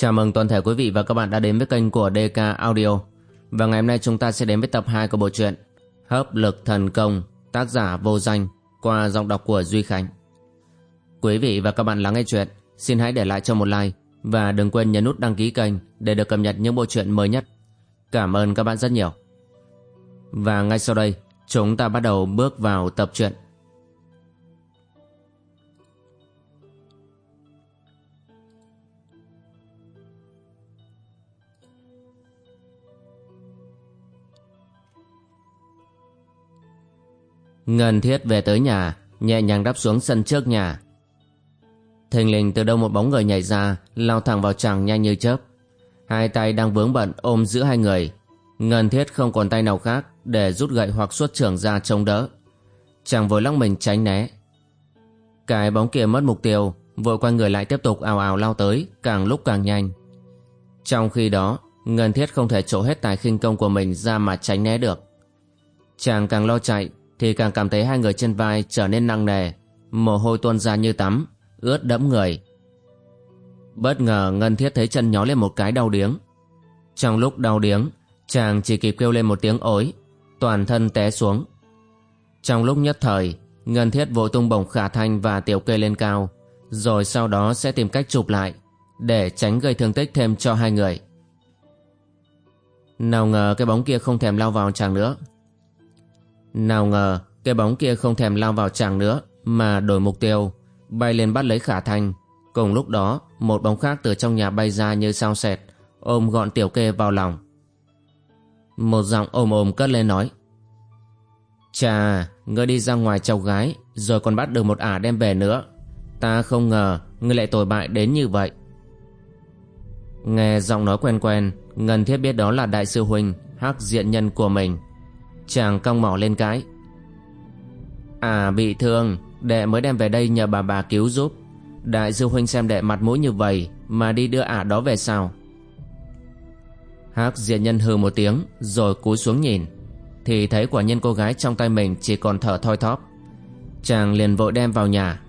Chào mừng toàn thể quý vị và các bạn đã đến với kênh của DK Audio. Và ngày hôm nay chúng ta sẽ đến với tập 2 của bộ truyện Hấp lực thần công, tác giả vô danh, qua giọng đọc của Duy Khánh. Quý vị và các bạn lắng nghe chuyện, xin hãy để lại cho một like và đừng quên nhấn nút đăng ký kênh để được cập nhật những bộ truyện mới nhất. Cảm ơn các bạn rất nhiều. Và ngay sau đây, chúng ta bắt đầu bước vào tập truyện. Ngân thiết về tới nhà, nhẹ nhàng đáp xuống sân trước nhà. Thình lình từ đâu một bóng người nhảy ra, lao thẳng vào chàng nhanh như chớp. Hai tay đang vướng bận ôm giữ hai người. Ngân thiết không còn tay nào khác để rút gậy hoặc xuất trưởng ra chống đỡ. Chàng vội lắc mình tránh né. Cái bóng kia mất mục tiêu, vội quay người lại tiếp tục ào ào lao tới, càng lúc càng nhanh. Trong khi đó, Ngân thiết không thể trổ hết tài khinh công của mình ra mà tránh né được. Chàng càng lo chạy thì càng cảm thấy hai người trên vai trở nên nặng nề, mồ hôi tuôn ra như tắm, ướt đẫm người. Bất ngờ Ngân Thiết thấy chân nhó lên một cái đau điếng. Trong lúc đau điếng, chàng chỉ kịp kêu lên một tiếng ối, toàn thân té xuống. Trong lúc nhất thời, Ngân Thiết vội tung bổng khả thanh và tiểu kê lên cao, rồi sau đó sẽ tìm cách chụp lại, để tránh gây thương tích thêm cho hai người. Nào ngờ cái bóng kia không thèm lao vào chàng nữa, nào ngờ cái bóng kia không thèm lao vào chàng nữa mà đổi mục tiêu, bay lên bắt lấy khả thanh. Cùng lúc đó, một bóng khác từ trong nhà bay ra như sao sẹt, ôm gọn tiểu kê vào lòng. Một giọng ôm ôm cất lên nói. Chà, ngươi đi ra ngoài chầu gái, rồi còn bắt được một ả đem về nữa. Ta không ngờ ngươi lại tồi bại đến như vậy. Nghe giọng nói quen quen, Ngân thiết biết đó là đại sư huynh, hắc diện nhân của mình. Chàng cong mỏ lên cái. À bị thương, Đệ mới đem về đây nhờ bà bà cứu giúp. Đại sư huynh xem đệ mặt mũi như vậy Mà đi đưa ả đó về sao? Hắc diện nhân hừ một tiếng, Rồi cúi xuống nhìn. Thì thấy quả nhân cô gái trong tay mình Chỉ còn thở thoi thóp. Chàng liền vội đem vào nhà.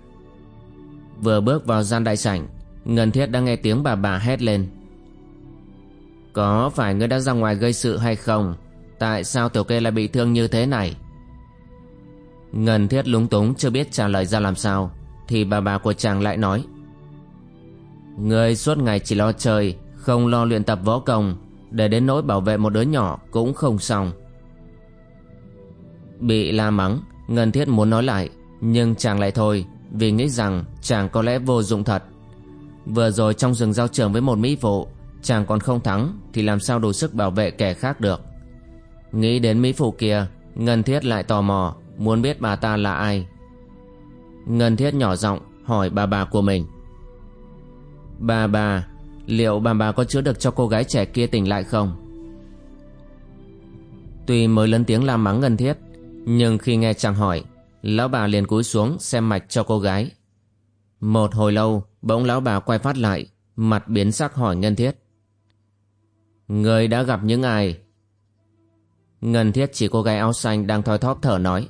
Vừa bước vào gian đại sảnh, Ngân thiết đang nghe tiếng bà bà hét lên. Có phải ngươi đã ra ngoài gây sự hay không? Tại sao tiểu kê lại bị thương như thế này? Ngân thiết lúng túng chưa biết trả lời ra làm sao, Thì bà bà của chàng lại nói. Người suốt ngày chỉ lo chơi, Không lo luyện tập võ công, Để đến nỗi bảo vệ một đứa nhỏ cũng không xong. Bị la mắng, Ngân thiết muốn nói lại, Nhưng chàng lại thôi, Vì nghĩ rằng chàng có lẽ vô dụng thật. Vừa rồi trong rừng giao trường với một mỹ phụ, Chàng còn không thắng Thì làm sao đủ sức bảo vệ kẻ khác được? Nghĩ đến Mỹ Phụ kia, Ngân Thiết lại tò mò, Muốn biết bà ta là ai. Ngân Thiết nhỏ giọng hỏi bà bà của mình. Bà bà, Liệu bà bà có chữa được cho cô gái trẻ kia tỉnh lại không? Tuy mới lớn tiếng la mắng Ngân Thiết, Nhưng khi nghe chàng hỏi, Lão bà liền cúi xuống xem mạch cho cô gái. Một hồi lâu, Bỗng lão bà quay phát lại, Mặt biến sắc hỏi Ngân Thiết. Người đã gặp những ai? Ngân thiết chỉ cô gái áo xanh đang thoi thóp thở nói.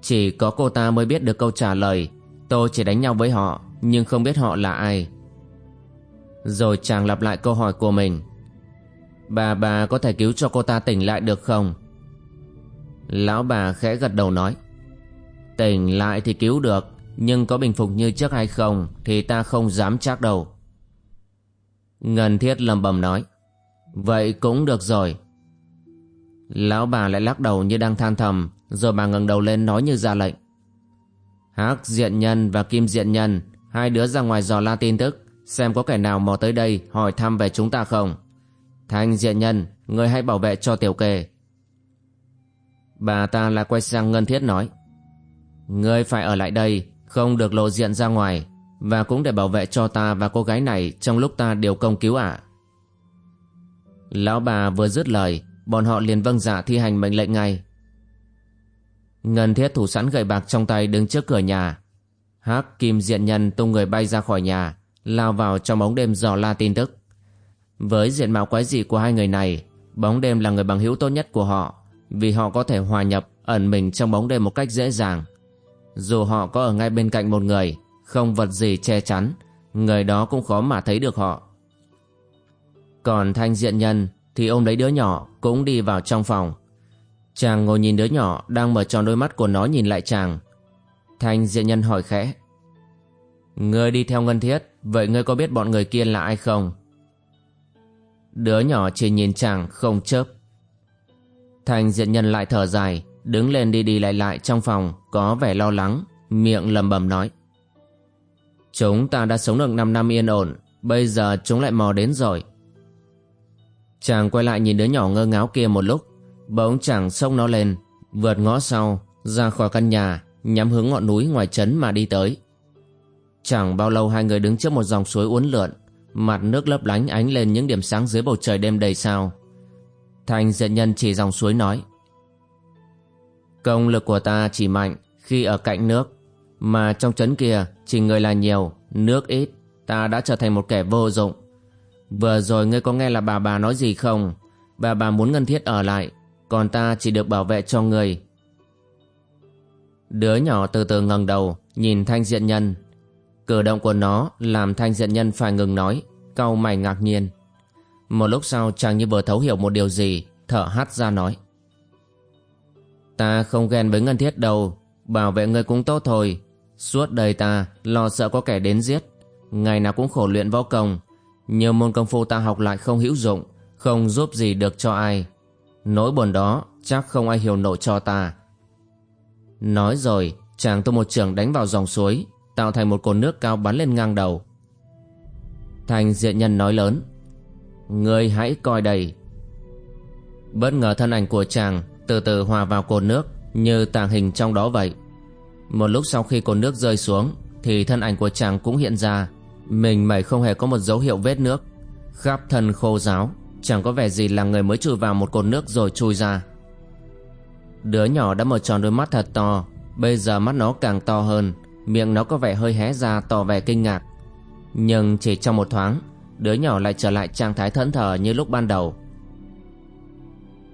Chỉ có cô ta mới biết được câu trả lời. Tôi chỉ đánh nhau với họ, Nhưng không biết họ là ai. Rồi chàng lặp lại câu hỏi của mình. Bà bà có thể cứu cho cô ta tỉnh lại được không? Lão bà khẽ gật đầu nói. Tỉnh lại thì cứu được, Nhưng có bình phục như trước hay không Thì ta không dám chắc đâu. Ngân thiết lầm bầm nói. Vậy cũng được rồi. Lão bà lại lắc đầu như đang than thầm, Rồi bà ngẩng đầu lên nói như ra lệnh. Hắc diện nhân và kim diện nhân, Hai đứa ra ngoài dò la tin tức, Xem có kẻ nào mò tới đây hỏi thăm về chúng ta không. Thanh diện nhân, Người hãy bảo vệ cho tiểu kề. Bà ta lại quay sang Ngân Thiết nói. Ngươi phải ở lại đây, Không được lộ diện ra ngoài, Và cũng để bảo vệ cho ta và cô gái này Trong lúc ta điều công cứu ả Lão bà vừa dứt lời bọn họ liền vâng dạ thi hành mệnh lệnh ngay. Ngân thiết thủ sẵn gậy bạc trong tay đứng trước cửa nhà. Hắc kim diện nhân tung người bay ra khỏi nhà, lao vào trong bóng đêm dò la tin tức. Với diện mạo quái dị của hai người này, bóng đêm là người bằng hữu tốt nhất của họ, vì họ có thể hòa nhập, ẩn mình trong bóng đêm một cách dễ dàng. Dù họ có ở ngay bên cạnh một người, không vật gì che chắn, người đó cũng khó mà thấy được họ. Còn thanh diện nhân thì ôm lấy đứa nhỏ cũng đi vào trong phòng. Chàng ngồi nhìn đứa nhỏ đang mở tròn đôi mắt của nó nhìn lại chàng. Thanh diện nhân hỏi khẽ. Ngươi đi theo ngân thiết, vậy ngươi có biết bọn người kia là ai không? Đứa nhỏ chỉ nhìn chàng không chớp. Thanh diện nhân lại thở dài, đứng lên đi đi lại lại trong phòng, có vẻ lo lắng, miệng lầm bầm nói. Chúng ta đã sống được 5 năm yên ổn, bây giờ chúng lại mò đến rồi. Chàng quay lại nhìn đứa nhỏ ngơ ngáo kia một lúc, bỗng chàng xông nó lên, vượt ngõ sau, ra khỏi căn nhà, nhắm hướng ngọn núi ngoài trấn mà đi tới. Chẳng bao lâu hai người đứng trước một dòng suối uốn lượn, mặt nước lấp lánh ánh lên những điểm sáng dưới bầu trời đêm đầy sao. Thành diện nhân chỉ dòng suối nói. Công lực của ta chỉ mạnh khi ở cạnh nước, mà trong trấn kia chỉ người là nhiều, nước ít, ta đã trở thành một kẻ vô dụng. Vừa rồi ngươi có nghe là bà bà nói gì không? Bà bà muốn ngân thiết ở lại, còn ta chỉ được bảo vệ cho người. Đứa nhỏ từ từ ngẩng đầu, nhìn thanh diện nhân. Cử động của nó làm thanh diện nhân phải ngừng nói, cau mày ngạc nhiên. Một lúc sau chàng như vừa thấu hiểu một điều gì, thở hắt ra nói. Ta không ghen với ngân thiết đâu, bảo vệ ngươi cũng tốt thôi. Suốt đời ta lo sợ có kẻ đến giết, ngày nào cũng khổ luyện võ công. Nhiều môn công phu ta học lại không hữu dụng, không giúp gì được cho ai. Nỗi buồn đó chắc không ai hiểu nổi cho ta. Nói rồi, chàng tung một trường đánh vào dòng suối, tạo thành một cột nước cao bắn lên ngang đầu. Thành diện nhân nói lớn, Ngươi hãy coi đây. Bất ngờ thân ảnh của chàng từ từ hòa vào cột nước như tàng hình trong đó vậy. Một lúc sau khi cột nước rơi xuống thì thân ảnh của chàng cũng hiện ra. Mình mẩy không hề có một dấu hiệu vết nước. Khắp thân khô ráo, chẳng có vẻ gì là người mới chui vào một cột nước rồi chui ra. Đứa nhỏ đã mở tròn đôi mắt thật to, bây giờ mắt nó càng to hơn, miệng nó có vẻ hơi hé ra tỏ vẻ kinh ngạc. Nhưng chỉ trong một thoáng, đứa nhỏ lại trở lại trạng thái thẫn thờ như lúc ban đầu.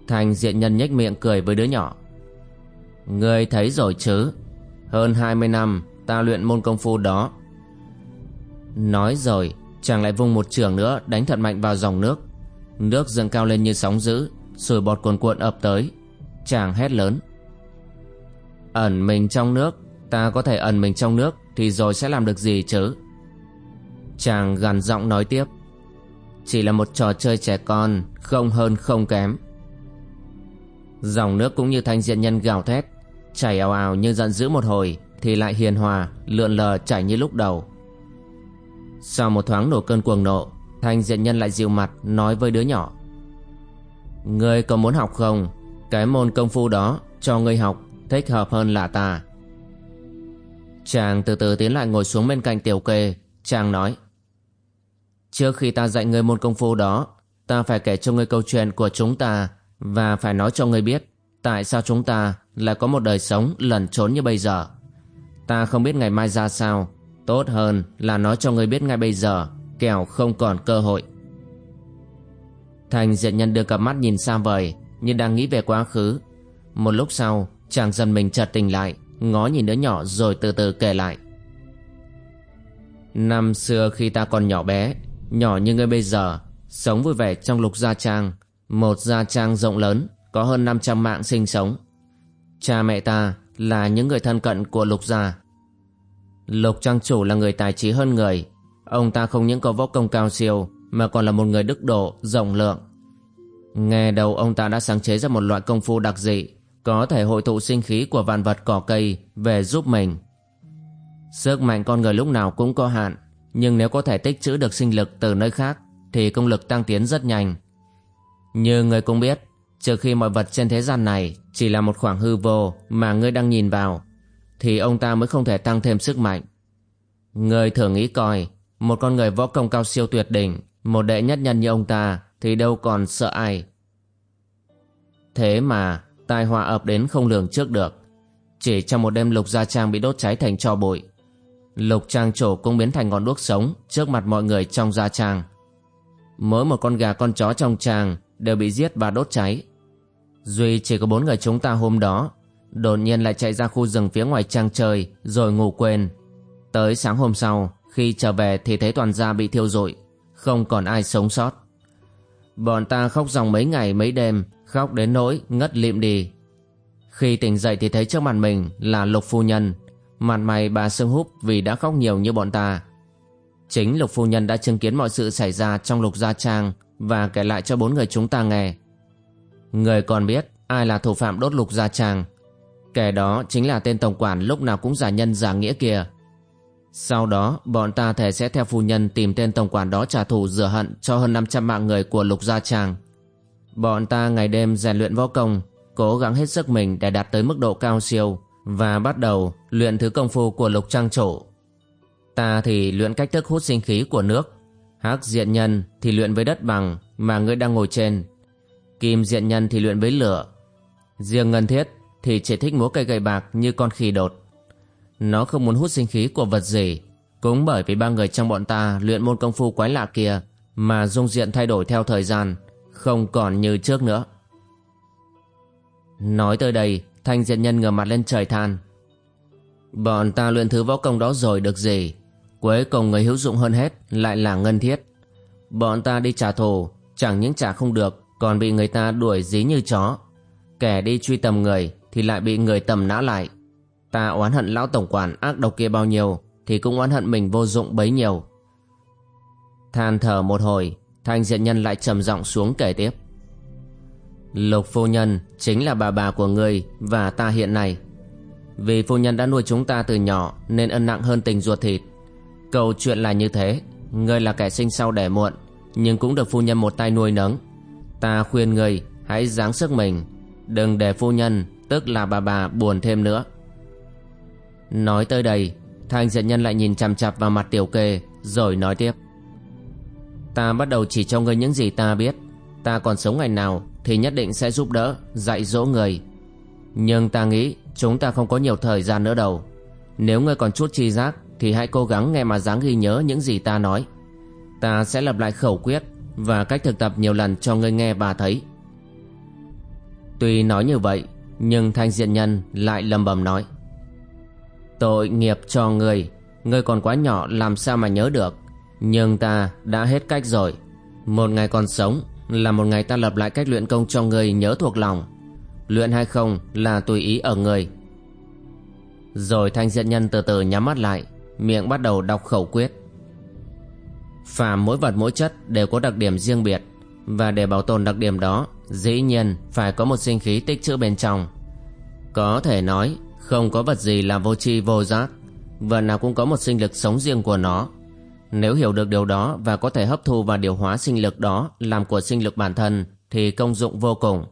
Thành diện nhân nhếch miệng cười với đứa nhỏ. Ngươi thấy rồi chứ, hơn 20 năm ta luyện môn công phu đó. Nói rồi, chàng lại vung một trường nữa đánh thật mạnh vào dòng nước. Nước dâng cao lên như sóng dữ, Sùi bọt cuồn cuộn ập tới. Chàng hét lớn. Ẩn mình trong nước, ta có thể ẩn mình trong nước thì rồi sẽ làm được gì chứ? Chàng gằn giọng nói tiếp. Chỉ là một trò chơi trẻ con, không hơn không kém. Dòng nước cũng như thanh diện nhân gào thét, chảy ào ào như giận dữ một hồi thì lại hiền hòa, lượn lờ chảy như lúc đầu. Sau một thoáng nổ cơn cuồng nộ, thanh diện nhân lại dịu mặt nói với đứa nhỏ. Ngươi có muốn học không? Cái môn công phu đó cho ngươi học thích hợp hơn là ta. Chàng từ từ tiến lại ngồi xuống bên cạnh tiểu kê, chàng nói. Trước khi ta dạy ngươi môn công phu đó, ta phải kể cho ngươi câu chuyện của chúng ta và phải nói cho ngươi biết tại sao chúng ta lại có một đời sống lẩn trốn như bây giờ. Ta không biết ngày mai ra sao, tốt hơn là nói cho ngươi biết ngay bây giờ, kẻo không còn cơ hội. Thành diện nhân đưa cặp mắt nhìn xa vời, như đang nghĩ về quá khứ. Một lúc sau, chàng dần mình chợt tỉnh lại, ngó nhìn đứa nhỏ rồi từ từ kể lại. Năm xưa khi ta còn nhỏ bé, nhỏ như ngươi bây giờ, sống vui vẻ trong lục gia trang, một gia trang rộng lớn, có hơn 500 mạng sinh sống. Cha mẹ ta là những người thân cận của lục gia. Lục trang chủ là người tài trí hơn người, ông ta không những có võ công cao siêu mà còn là một người đức độ, rộng lượng. Nghe đầu ông ta đã sáng chế ra một loại công phu đặc dị, có thể hội tụ sinh khí của vạn vật cỏ cây về giúp mình. Sức mạnh con người lúc nào cũng có hạn, nhưng nếu có thể tích trữ được sinh lực từ nơi khác thì công lực tăng tiến rất nhanh. Như người cũng biết, trừ khi mọi vật trên thế gian này chỉ là một khoảng hư vô mà ngươi đang nhìn vào, thì ông ta mới không thể tăng thêm sức mạnh. Người thử nghĩ coi, một con người võ công cao siêu tuyệt đỉnh, một đệ nhất nhân như ông ta thì đâu còn sợ ai. Thế mà, tai họa ập đến không lường trước được. Chỉ trong một đêm lục gia trang bị đốt cháy thành tro bụi. Lục trang chủ cũng biến thành ngọn đuốc sống trước mặt mọi người trong gia trang. Mỗi một con gà con chó trong trang đều bị giết và đốt cháy. Duy chỉ có bốn người chúng ta hôm đó, đột nhiên lại chạy ra khu rừng phía ngoài trang trời, rồi ngủ quên. Tới sáng hôm sau, khi trở về thì thấy toàn gia bị thiêu rụi, không còn ai sống sót. Bọn ta khóc dòng mấy ngày mấy đêm, khóc đến nỗi ngất lịm đi. Khi tỉnh dậy thì thấy trước mặt mình là Lục Phu Nhân, mặt mày bà sưng húp vì đã khóc nhiều như bọn ta. Chính Lục Phu Nhân đã chứng kiến mọi sự xảy ra trong Lục Gia Trang và kể lại cho bốn người chúng ta nghe. Người còn biết ai là thủ phạm đốt Lục Gia Trang. Kẻ đó chính là tên tổng quản lúc nào cũng giả nhân giả nghĩa kia. Sau đó, bọn ta thể sẽ theo phu nhân tìm tên tổng quản đó trả thù rửa hận cho hơn 500 mạng người của Lục Gia Trang. Bọn ta ngày đêm rèn luyện võ công, cố gắng hết sức mình để đạt tới mức độ cao siêu và bắt đầu luyện thứ công phu của Lục Trang Trổ. Ta thì luyện cách thức hút sinh khí của nước, hắc diện nhân thì luyện với đất bằng mà ngươi đang ngồi trên, kim diện nhân thì luyện với lửa, riêng ngân thiết thì chỉ thích múa cây gậy bạc như con khỉ đột. Nó không muốn hút sinh khí của vật gì, Cũng bởi vì ba người trong bọn ta luyện môn công phu quái lạ kia Mà dung diện thay đổi theo thời gian, Không còn như trước nữa. Nói tới đây, Thanh diện nhân ngửa mặt lên trời than. Bọn ta luyện thứ võ công đó rồi được gì? Cuối cùng người hữu dụng hơn hết Lại là ngân thiết. Bọn ta đi trả thù, Chẳng những trả không được, Còn bị người ta đuổi dí như chó. Kẻ đi truy tầm người thì lại bị người tầm nã lại. Ta oán hận lão tổng quản ác độc kia bao nhiêu, Thì cũng oán hận mình vô dụng bấy nhiêu. Than thở một hồi, Thanh diện nhân lại trầm giọng xuống kể tiếp. Lục phu nhân chính là bà bà của ngươi và ta hiện nay. Vì phu nhân đã nuôi chúng ta từ nhỏ Nên ân nặng hơn tình ruột thịt. Câu chuyện là như thế, Ngươi là kẻ sinh sau đẻ muộn, Nhưng cũng được phu nhân một tay nuôi nấng. Ta khuyên ngươi, hãy giáng sức mình, Đừng để phu nhân Tức là bà bà buồn thêm nữa. Nói tới đây, Thanh diện nhân lại nhìn chằm chặp vào mặt tiểu kê, Rồi nói tiếp. Ta bắt đầu chỉ cho ngươi những gì ta biết. Ta còn sống ngày nào Thì nhất định sẽ giúp đỡ, Dạy dỗ người. Nhưng ta nghĩ chúng ta không có nhiều thời gian nữa đâu. Nếu ngươi còn chút chi giác Thì hãy cố gắng nghe mà dáng ghi nhớ những gì ta nói. Ta sẽ lập lại khẩu quyết Và cách thực tập nhiều lần cho ngươi nghe và thấy. Tuy nói như vậy nhưng thanh diện nhân lại lầm bầm nói, Tội nghiệp cho ngươi Ngươi còn quá nhỏ làm sao mà nhớ được. Nhưng ta đã hết cách rồi. Một ngày còn sống Là một ngày ta lập lại cách luyện công cho ngươi nhớ thuộc lòng. Luyện hay không là tùy ý ở ngươi Rồi thanh diện nhân từ từ nhắm mắt lại, Miệng bắt đầu đọc khẩu quyết. Phàm mỗi vật mỗi chất đều có đặc điểm riêng biệt, Và để bảo tồn đặc điểm đó Dĩ nhiên, phải có một sinh khí tích trữ bên trong. Có thể nói, không có vật gì là vô tri, vô giác. Vật nào cũng có một sinh lực sống riêng của nó. Nếu hiểu được điều đó Và có thể hấp thu và điều hóa sinh lực đó Làm của sinh lực bản thân, Thì công dụng vô cùng.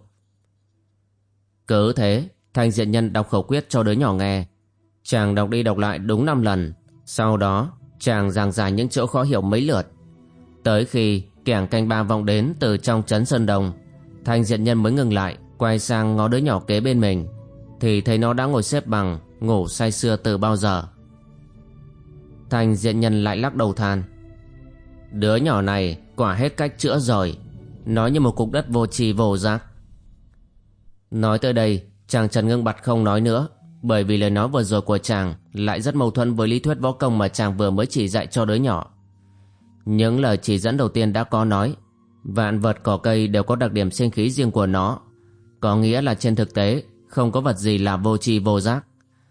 Cứ thế, Thanh diện nhân đọc khẩu quyết cho đứa nhỏ nghe. Chàng đọc đi đọc lại đúng 5 lần. Sau đó, chàng giảng giải những chỗ khó hiểu mấy lượt. Tới khi kẻng canh ba vọng đến từ trong trấn Sơn Đồng Thanh diện nhân mới ngừng lại, Quay sang ngó đứa nhỏ kế bên mình. Thì thấy nó đã ngồi xếp bằng, ngủ say sưa từ bao giờ. Thanh diện nhân lại lắc đầu than. Đứa nhỏ này quả hết cách chữa rồi nó như một cục đất vô tri vô giác. Nói tới đây, chàng trần ngưng bặt không nói nữa, bởi vì lời nói vừa rồi của chàng lại rất mâu thuẫn với lý thuyết võ công mà chàng vừa mới chỉ dạy cho đứa nhỏ. Những lời chỉ dẫn đầu tiên đã có nói vạn vật cỏ cây đều có đặc điểm sinh khí riêng của nó có nghĩa là trên thực tế không có vật gì là vô tri vô giác.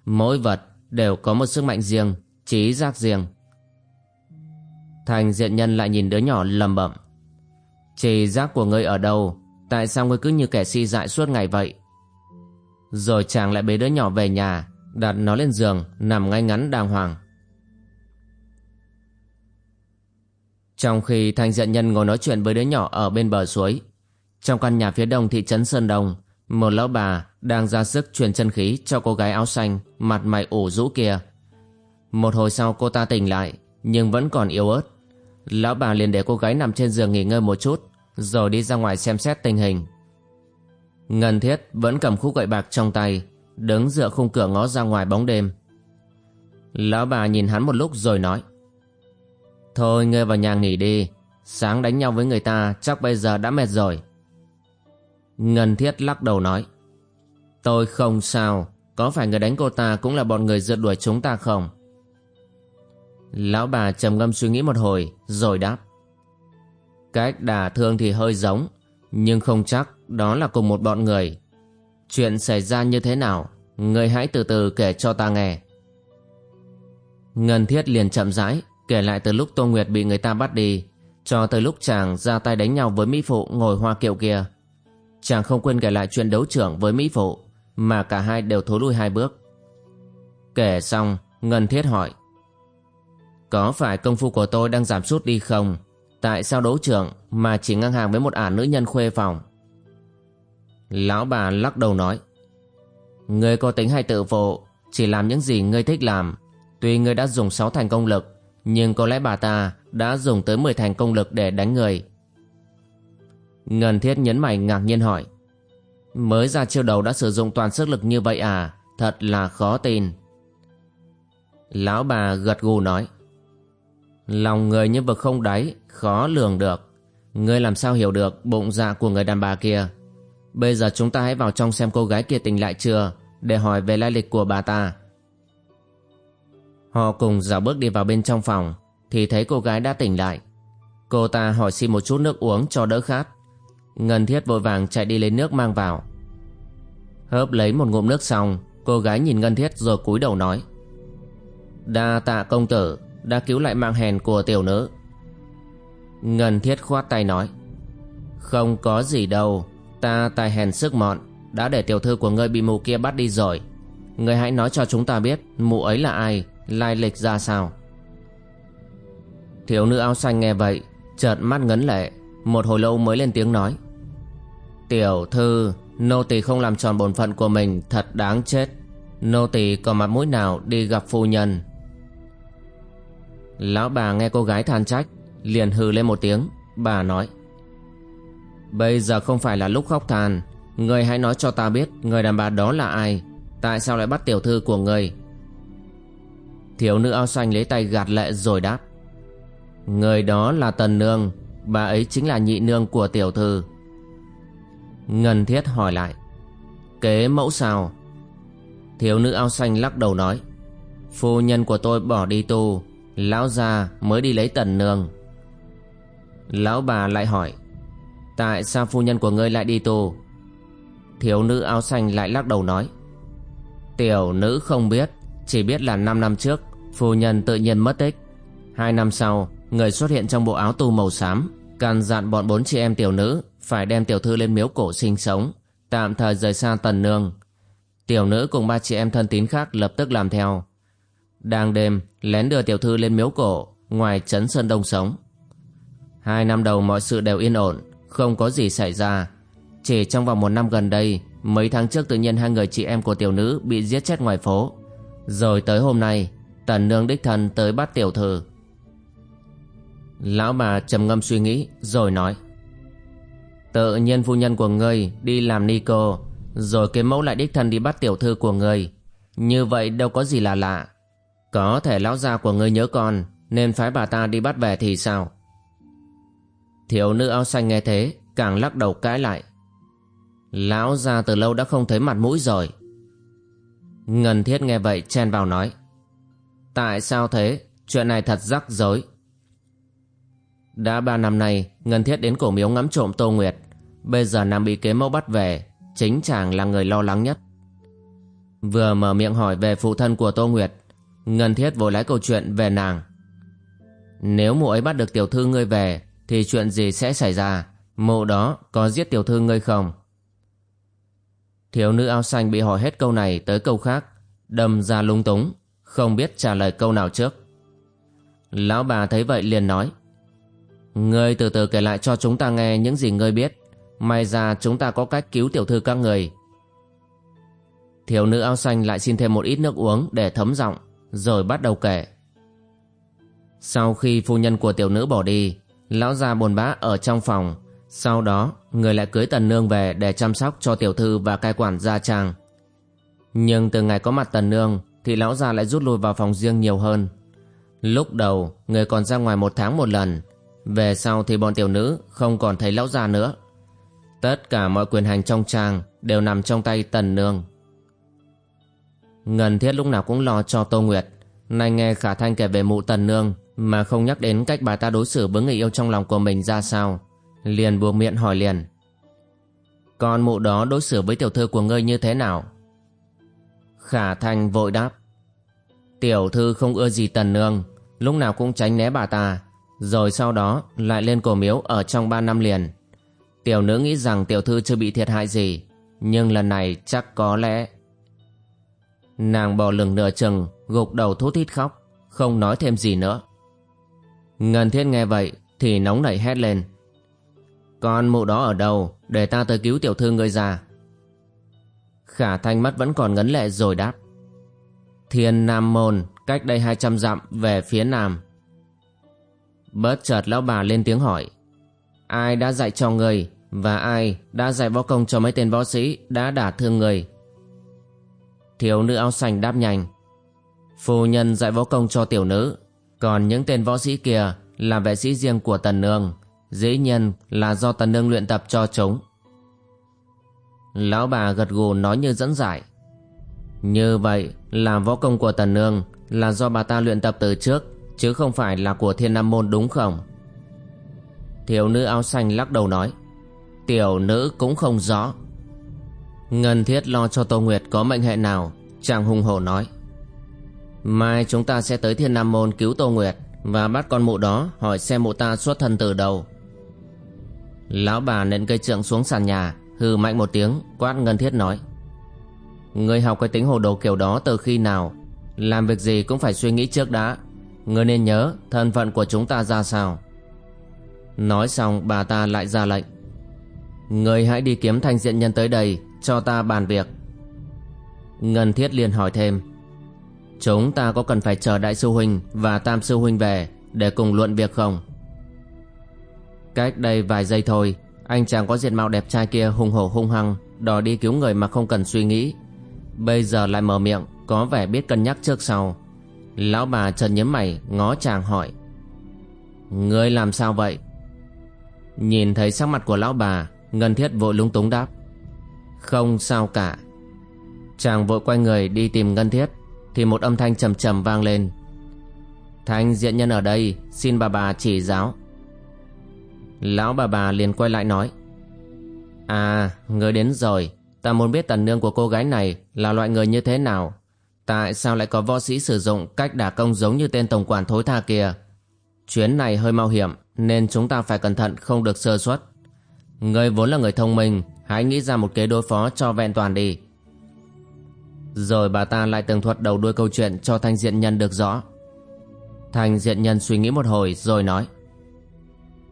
Mỗi vật đều có một sức mạnh riêng, trí giác riêng. Thành diện nhân lại nhìn đứa nhỏ lầm bẩm. Trí giác của ngươi ở đâu? Tại sao ngươi cứ như kẻ si dại suốt ngày vậy? Rồi chàng lại bế đứa nhỏ về nhà, đặt nó lên giường, nằm ngay ngắn đàng hoàng. Trong khi Thanh Diện Nhân ngồi nói chuyện với đứa nhỏ ở bên bờ suối, trong căn nhà phía đông thị trấn Sơn Đông, một lão bà đang ra sức truyền chân khí cho cô gái áo xanh mặt mày ủ rũ kia. Một hồi sau cô ta tỉnh lại nhưng vẫn còn yếu ớt. Lão bà liền để cô gái nằm trên giường nghỉ ngơi một chút rồi đi ra ngoài xem xét tình hình. Ngân Thiết vẫn cầm khúc gậy bạc trong tay đứng dựa khung cửa ngó ra ngoài bóng đêm. Lão bà nhìn hắn một lúc rồi nói Thôi ngươi vào nhà nghỉ đi. Sáng đánh nhau với người ta chắc bây giờ đã mệt rồi. Ngân Thiết lắc đầu nói. Tôi không sao. Có phải người đánh cô ta cũng là bọn người rượt đuổi chúng ta không? Lão bà trầm ngâm suy nghĩ một hồi Rồi đáp. Cách đả thương thì hơi giống, nhưng không chắc đó là cùng một bọn người. Chuyện xảy ra như thế nào, người hãy từ từ kể cho ta nghe. Ngân Thiết liền chậm rãi, kể lại từ lúc Tô Nguyệt bị người ta bắt đi, cho tới lúc chàng ra tay đánh nhau với Mỹ Phụ ngồi hoa kiệu kia. Chàng không quên kể lại chuyện đấu trưởng với Mỹ Phụ, mà cả hai đều thối lui hai bước. Kể xong, Ngân Thiết hỏi. Có phải công phu của tôi đang giảm sút đi không? Tại sao đấu trưởng mà chỉ ngang hàng với một ả nữ nhân khuê phòng? Lão bà lắc đầu nói. Ngươi có tính hay tự phụ, chỉ làm những gì ngươi thích làm. Tuy ngươi đã dùng sáu thành công lực, nhưng có lẽ bà ta đã dùng tới 10 thành công lực để đánh người. Ngân Thiết nhấn mày ngạc nhiên hỏi. Mới ra chiêu đầu đã sử dụng toàn sức lực như vậy à? Thật là khó tin. Lão bà gật gù nói. Lòng người như vực không đáy, khó lường được. Ngươi làm sao hiểu được bụng dạ của người đàn bà kia? Bây giờ chúng ta hãy vào trong xem cô gái kia tỉnh lại chưa, để hỏi về lai lịch của bà ta. Họ cùng dạo bước đi vào bên trong phòng, thì thấy cô gái đã tỉnh lại. Cô ta hỏi xin một chút nước uống cho đỡ khát. Ngân thiết vội vàng chạy đi lấy nước mang vào. Hớp lấy một ngụm nước xong, cô gái nhìn Ngân thiết rồi cúi đầu nói. Đa tạ công tử, đã cứu lại mạng hèn của tiểu nữ. Ngân thiết khoát tay nói. Không có gì đâu, ta tài hèn sức mọn, đã để tiểu thư của ngươi bị mụ kia bắt đi rồi. Ngươi hãy nói cho chúng ta biết mụ ấy là ai, lai lịch ra sao. Thiếu nữ áo xanh nghe vậy, chợt mắt ngấn lệ, một hồi lâu mới lên tiếng nói. Tiểu thư, nô tỳ không làm tròn bổn phận của mình thật đáng chết. Nô tỳ còn mặt mũi nào đi gặp phu nhân. Lão bà nghe cô gái than trách, liền hừ lên một tiếng, bà nói. Bây giờ không phải là lúc khóc than, người hãy nói cho ta biết người đàn bà đó là ai, tại sao lại bắt tiểu thư của người. Thiếu nữ áo xanh lấy tay gạt lệ rồi đáp. Người đó là Tần Nương, bà ấy chính là nhị nương của tiểu thư. Ngân Thiết hỏi lại. Kế mẫu sao? Thiếu nữ áo xanh lắc đầu nói. Phu nhân của tôi bỏ đi tu, lão già mới đi lấy Tần Nương. Lão bà lại hỏi. Tại sao phu nhân của ngươi lại đi tu? Thiếu nữ áo xanh lại lắc đầu nói. Tiểu nữ không biết, chỉ biết là 5 năm trước, phu nhân tự nhiên mất tích. Hai năm sau, người xuất hiện trong bộ áo tu màu xám, can dặn bọn bốn chị em tiểu nữ phải đem tiểu thư lên miếu cổ sinh sống, tạm thời rời xa tần nương. Tiểu nữ cùng ba chị em thân tín khác lập tức làm theo. Đang đêm, lén đưa tiểu thư lên miếu cổ, ngoài trấn Sơn Đông sống. Hai năm đầu mọi sự đều yên ổn, không có gì xảy ra. Chỉ trong vòng một năm gần đây, mấy tháng trước tự nhiên hai người chị em của tiểu nữ bị giết chết ngoài phố. Rồi tới hôm nay, tần nương đích thân tới bắt tiểu thư. Lão bà trầm ngâm suy nghĩ, rồi nói. Tự nhiên phu nhân của ngươi đi làm ni cô, Rồi cái mẫu lại đích thân đi bắt tiểu thư của ngươi. Như vậy đâu có gì là lạ. Có thể lão gia của ngươi nhớ con, Nên phái bà ta đi bắt về thì sao? Thiếu nữ áo xanh nghe thế, Càng lắc đầu cãi lại. Lão gia từ lâu đã không thấy mặt mũi rồi. Ngân thiết nghe vậy chen vào nói. Tại sao thế Chuyện này thật rắc rối đã ba năm nay, Ngân Thiết đến cổ miếu ngắm trộm Tô Nguyệt. Bây giờ nàng bị kế mẫu bắt về, chính chàng là người lo lắng nhất. Vừa mở miệng hỏi về phụ thân của Tô Nguyệt, Ngân Thiết vội lái câu chuyện về nàng. Nếu mụ ấy bắt được tiểu thư ngươi về, thì chuyện gì sẽ xảy ra? Mụ đó có giết tiểu thư ngươi không? Thiếu nữ áo xanh bị hỏi hết câu này tới câu khác, đâm ra lung túng, không biết trả lời câu nào trước. Lão bà thấy vậy liền nói. Ngươi từ từ kể lại cho chúng ta nghe những gì ngươi biết. May ra chúng ta có cách cứu tiểu thư các người. Thiếu nữ áo xanh lại xin thêm một ít nước uống để thấm giọng, rồi bắt đầu kể. Sau khi phu nhân của tiểu nữ bỏ đi, lão già buồn bã ở trong phòng. Sau đó, người lại cưới tần nương về để chăm sóc cho tiểu thư và cai quản gia trang. Nhưng từ ngày có mặt tần nương, thì lão già lại rút lui vào phòng riêng nhiều hơn. Lúc đầu, người còn ra ngoài một tháng một lần, về sau thì bọn tiểu nữ không còn thấy lão già nữa. Tất cả mọi quyền hành trong trang đều nằm trong tay Tần Nương. Ngân Thiết lúc nào cũng lo cho Tô Nguyệt. Nay nghe Khả Thanh kể về mụ Tần Nương mà không nhắc đến cách bà ta đối xử với người yêu trong lòng của mình ra sao liền buộc miệng hỏi liền con mụ đó đối xử với tiểu thư của ngươi như thế nào khả thanh vội đáp. Tiểu thư không ưa gì tần nương, lúc nào cũng tránh né bà ta, rồi sau đó lại lên cổ miếu ở trong ba năm liền. Tiểu nữ nghĩ rằng tiểu thư chưa bị thiệt hại gì, nhưng lần này chắc có lẽ nàng bò lửng nửa chừng, gục đầu thút thít khóc, không nói thêm gì nữa. Ngân Thiên nghe vậy thì nóng nảy hét lên. Con mụ đó ở đâu để ta tới cứu tiểu thư ngươi ra khả thanh mắt vẫn còn ngấn lệ rồi đáp. Thiên nam môn, cách đây hai trăm dặm về phía nam. Bất chợt lão bà lên tiếng hỏi. Ai đã dạy cho người và ai đã dạy võ công cho mấy tên võ sĩ đã đả thương người? Thiếu nữ áo xanh đáp nhanh. Phu nhân dạy võ công cho tiểu nữ, còn những tên võ sĩ kia là vệ sĩ riêng của tần nương, dĩ nhiên là do tần nương luyện tập cho chúng lão bà gật gù nói như dẫn giải như vậy là võ công của tần nương là do bà ta luyện tập từ trước, chứ không phải là của thiên nam môn đúng không? Thiếu nữ áo xanh lắc đầu nói. Tiểu nữ cũng không rõ. Ngân thiết lo cho tô nguyệt có mệnh hệ nào, chàng hùng hổ nói. Mai chúng ta sẽ tới thiên nam môn cứu tô nguyệt và bắt con mụ đó hỏi xem mụ ta xuất thân từ đâu. Lão bà nện cây trượng xuống sàn nhà hừ mạnh một tiếng, quát ngân thiết nói. Người học cái tính hồ đồ kiểu đó từ khi nào? Làm việc gì cũng phải suy nghĩ trước đã. Người nên nhớ, thân phận của chúng ta ra sao? Nói xong, bà ta lại ra lệnh. Người hãy đi kiếm thanh diện nhân tới đây, cho ta bàn việc. Ngân thiết liền hỏi thêm. Chúng ta có cần phải chờ đại sư huynh và tam sư huynh về để cùng luận việc không? Cách đây vài giây thôi anh chàng có diện mạo đẹp trai kia hùng hổ hung hăng, đòi đi cứu người mà không cần suy nghĩ. Bây giờ lại mở miệng, có vẻ biết cân nhắc trước sau. Lão bà trần nhấm mày, ngó chàng hỏi. Ngươi làm sao vậy? Nhìn thấy sắc mặt của lão bà, ngân thiết vội lúng túng đáp. Không sao cả. Chàng vội quay người đi tìm ngân thiết, thì một âm thanh trầm trầm vang lên. Thanh diện nhân ở đây, xin bà bà chỉ giáo lão bà bà liền quay lại nói à người đến rồi, ta muốn biết tần nương của cô gái này là loại người như thế nào. Tại sao lại có võ sĩ sử dụng cách đả công giống như tên tổng quản thối tha kia? Chuyến này hơi mạo hiểm, nên chúng ta phải cẩn thận không được sơ suất. Người vốn là người thông minh, hãy nghĩ ra một kế đối phó cho vẹn toàn đi. Rồi bà ta lại tường thuật đầu đuôi câu chuyện cho thanh diện nhân được rõ. Thanh diện nhân suy nghĩ một hồi rồi nói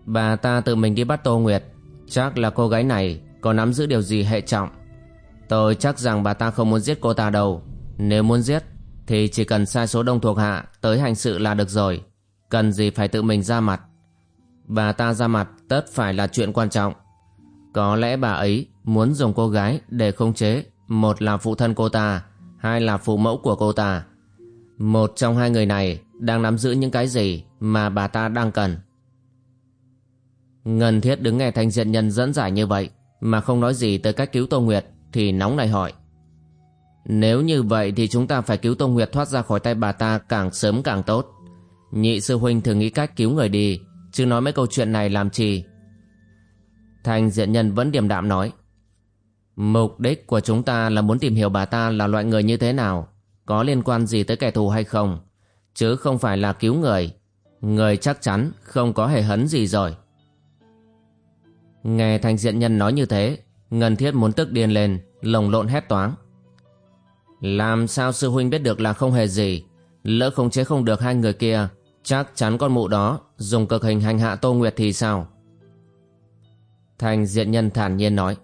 bà ta tự mình đi bắt tô nguyệt. Chắc là cô gái này có nắm giữ điều gì hệ trọng. Tôi chắc rằng bà ta không muốn giết cô ta đâu. Nếu muốn giết, thì chỉ cần sai số đông thuộc hạ tới hành sự là được rồi. Cần gì phải tự mình ra mặt. Bà ta ra mặt tất phải là chuyện quan trọng. Có lẽ bà ấy muốn dùng cô gái để khống chế một là phụ thân cô ta, hai là phụ mẫu của cô ta. Một trong hai người này đang nắm giữ những cái gì mà bà ta đang cần ngân thiết đứng nghe thanh diện nhân dẫn giải như vậy mà không nói gì tới cách cứu tô nguyệt thì nóng này hỏi nếu như vậy thì chúng ta phải cứu tô nguyệt thoát ra khỏi tay bà ta càng sớm càng tốt nhị sư huynh thường nghĩ cách cứu người đi chứ nói mấy câu chuyện này làm chi thanh diện nhân vẫn điềm đạm nói Mục đích của chúng ta là muốn tìm hiểu bà ta là loại người như thế nào, có liên quan gì tới kẻ thù hay không, chứ không phải là cứu người. Người chắc chắn không có hề hấn gì rồi. Nghe thanh diện nhân nói như thế, Ngân Thiết muốn tức điên lên, lồng lộn hét toáng. Làm sao sư huynh biết được là không hề gì, lỡ không chế không được hai người kia, chắc chắn con mụ đó dùng cực hình hành hạ Tô Nguyệt thì sao? Thanh diện nhân thản nhiên nói.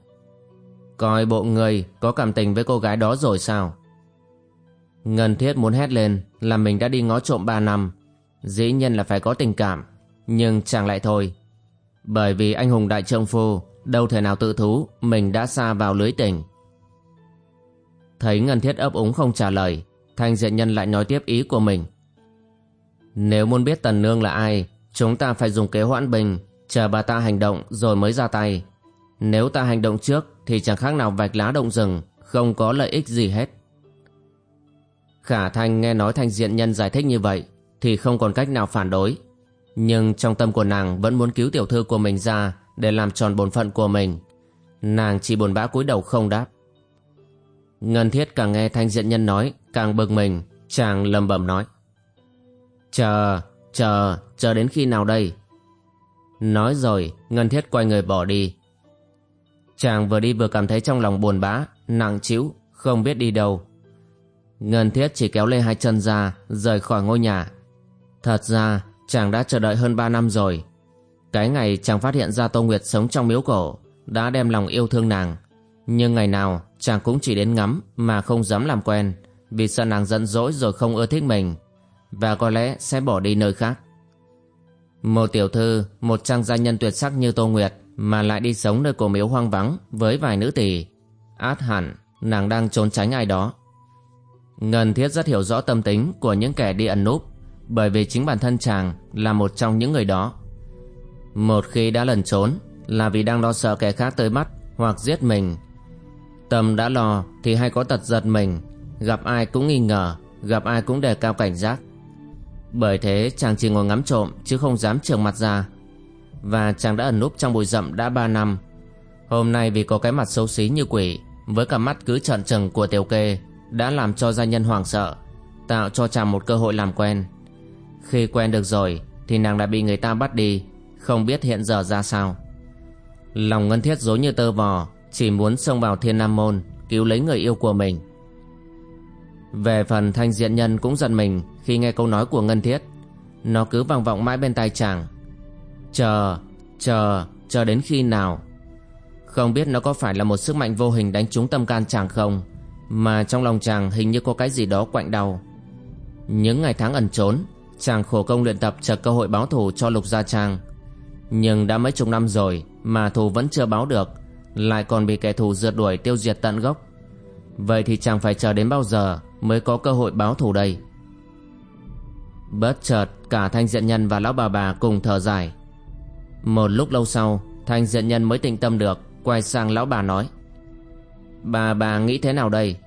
Coi bộ người có cảm tình với cô gái đó rồi sao Ngân thiết muốn hét lên Là mình đã đi ngó trộm 3 năm Dĩ nhiên là phải có tình cảm Nhưng chẳng lại thôi bởi vì anh hùng đại trượng phu Đâu thể nào tự thú Mình đã xa vào lưới tình Thấy Ngân thiết ấp úng không trả lời Thanh diện nhân lại nói tiếp ý của mình Nếu muốn biết Tần Nương là ai Chúng ta phải dùng kế hoãn bình Chờ bà ta hành động rồi mới ra tay Nếu ta hành động trước thì chẳng khác nào vạch lá động rừng, không có lợi ích gì hết. Khả Thanh nghe nói thanh diện nhân giải thích như vậy, thì không còn cách nào phản đối. Nhưng trong tâm của nàng vẫn muốn cứu tiểu thư của mình ra để làm tròn bổn phận của mình. Nàng chỉ buồn bã cúi đầu không đáp. Ngân thiết càng nghe thanh diện nhân nói càng bực mình, chàng lầm bẩm nói. Chờ, chờ, chờ đến khi nào đây? Nói rồi, Ngân thiết quay người bỏ đi. Chàng vừa đi vừa cảm thấy trong lòng buồn bã, nặng trĩu, không biết đi đâu. Ngân thiết chỉ kéo lê hai chân ra, rời khỏi ngôi nhà. Thật ra, chàng đã chờ đợi hơn ba năm rồi. Cái ngày chàng phát hiện ra Tô Nguyệt sống trong miếu cổ, đã đem lòng yêu thương nàng. Nhưng ngày nào, chàng cũng chỉ đến ngắm mà không dám làm quen, vì sợ nàng giận dỗi rồi không ưa thích mình, và có lẽ sẽ bỏ đi nơi khác. Một tiểu thư, một trang gia nhân tuyệt sắc như Tô Nguyệt mà lại đi sống nơi cổ miếu hoang vắng với vài nữ tỳ át hẳn nàng đang trốn tránh ai đó ngân thiết rất hiểu rõ tâm tính của những kẻ đi ẩn núp bởi vì chính bản thân chàng là một trong những người đó. Một khi đã lẩn trốn là vì đang lo sợ kẻ khác tới bắt hoặc giết mình. Tâm đã lo thì hay có tật giật mình, gặp ai cũng nghi ngờ, gặp ai cũng đề cao cảnh giác. Bởi thế chàng chỉ ngồi ngắm trộm chứ không dám trường mặt ra. Và chàng đã ẩn núp trong bụi rậm đã ba năm. Hôm nay vì có cái mặt xấu xí như quỷ với cả mắt cứ trợn trừng của tiểu kê đã làm cho gia nhân hoảng sợ, tạo cho chàng một cơ hội làm quen khi quen được rồi thì nàng đã bị người ta bắt đi không biết hiện giờ ra sao lòng ngân thiết dối như tơ vò chỉ muốn xông vào thiên nam môn cứu lấy người yêu của mình về phần thanh diện nhân cũng giận mình khi nghe câu nói của ngân thiết nó cứ vang vọng mãi bên tai chàng Chờ, chờ, chờ đến khi nào? Không biết nó có phải là một sức mạnh vô hình đánh trúng tâm can chàng không? Mà trong lòng chàng hình như có cái gì đó quạnh đau. Những ngày tháng ẩn trốn, chàng khổ công luyện tập chờ cơ hội báo thù cho Lục Gia Trang. Nhưng đã mấy chục năm rồi mà thù vẫn chưa báo được, lại còn bị kẻ thù rượt đuổi tiêu diệt tận gốc. Vậy thì chàng phải chờ đến bao giờ mới có cơ hội báo thù đây? Bất chợt cả thanh diện nhân và lão bà bà cùng thở dài một lúc lâu sau Thanh diện nhân mới tĩnh tâm được Quay sang lão bà nói Bà bà nghĩ thế nào đây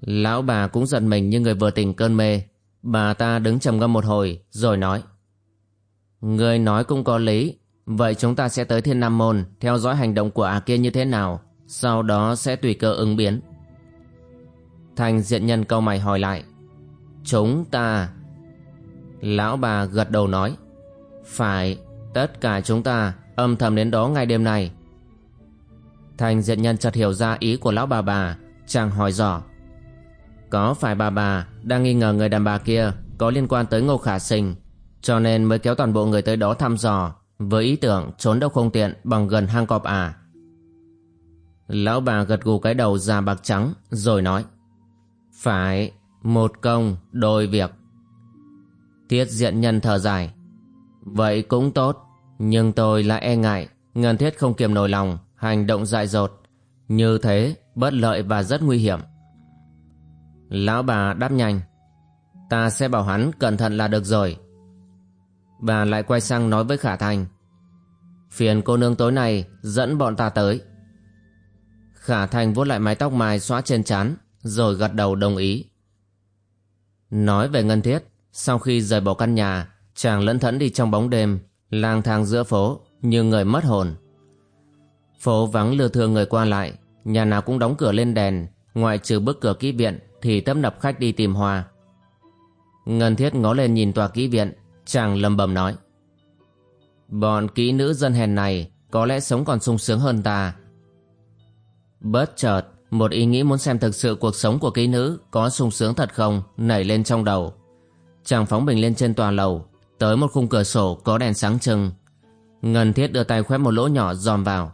Lão bà cũng giận mình như người vừa tỉnh cơn mê Bà ta đứng trầm ngâm một hồi, Rồi nói. Người nói cũng có lý. Vậy chúng ta sẽ tới thiên nam môn, Theo dõi hành động của à kia như thế nào, Sau đó sẽ tùy cơ ứng biến. Thành diện nhân câu mày hỏi lại. Chúng ta, Lão bà gật đầu nói. Phải, Tất cả chúng ta âm thầm đến đó ngay đêm nay. Thành diện nhân chợt hiểu ra ý của lão bà bà, Chàng hỏi dò. Có phải bà bà đang nghi ngờ người đàn bà kia Có liên quan tới Ngô Khả Sinh Cho nên mới kéo toàn bộ người tới đó thăm dò Với ý tưởng trốn đâu không tiện Bằng gần hang cọp à Lão bà gật gù cái đầu già bạc trắng Rồi nói Phải Một công đôi việc Thiết diện nhân thở dài Vậy cũng tốt, nhưng tôi lại e ngại, ngân thiết không kiềm nổi lòng, hành động dại dột. Như thế, bất lợi và rất nguy hiểm. Lão bà đáp nhanh. Ta sẽ bảo hắn cẩn thận là được rồi. Bà lại quay sang nói với Khả Thành. Phiền cô nương tối nay dẫn bọn ta tới. Khả Thành vuốt lại mái tóc mai xóa trên trán, rồi gật đầu đồng ý. Nói về Ngân Thiết, sau khi rời bỏ căn nhà, Chàng lẫn thẫn đi trong bóng đêm, lang thang giữa phố như người mất hồn. Phố vắng lừa thương người qua lại, nhà nào cũng đóng cửa lên đèn, ngoại trừ bức cửa kỹ viện thì tấp nập khách đi tìm hoa. Ngân thiết ngó lên nhìn tòa kỹ viện, chàng lầm bầm nói. Bọn kỹ nữ dân hèn này có lẽ sống còn sung sướng hơn ta. Bất chợt, một ý nghĩ muốn xem thực sự cuộc sống của kỹ nữ có sung sướng thật không nảy lên trong đầu. Chàng phóng bình lên trên tòa lầu, tới một khung cửa sổ có đèn sáng trưng. Ngân thiết đưa tay khoét một lỗ nhỏ dòm vào.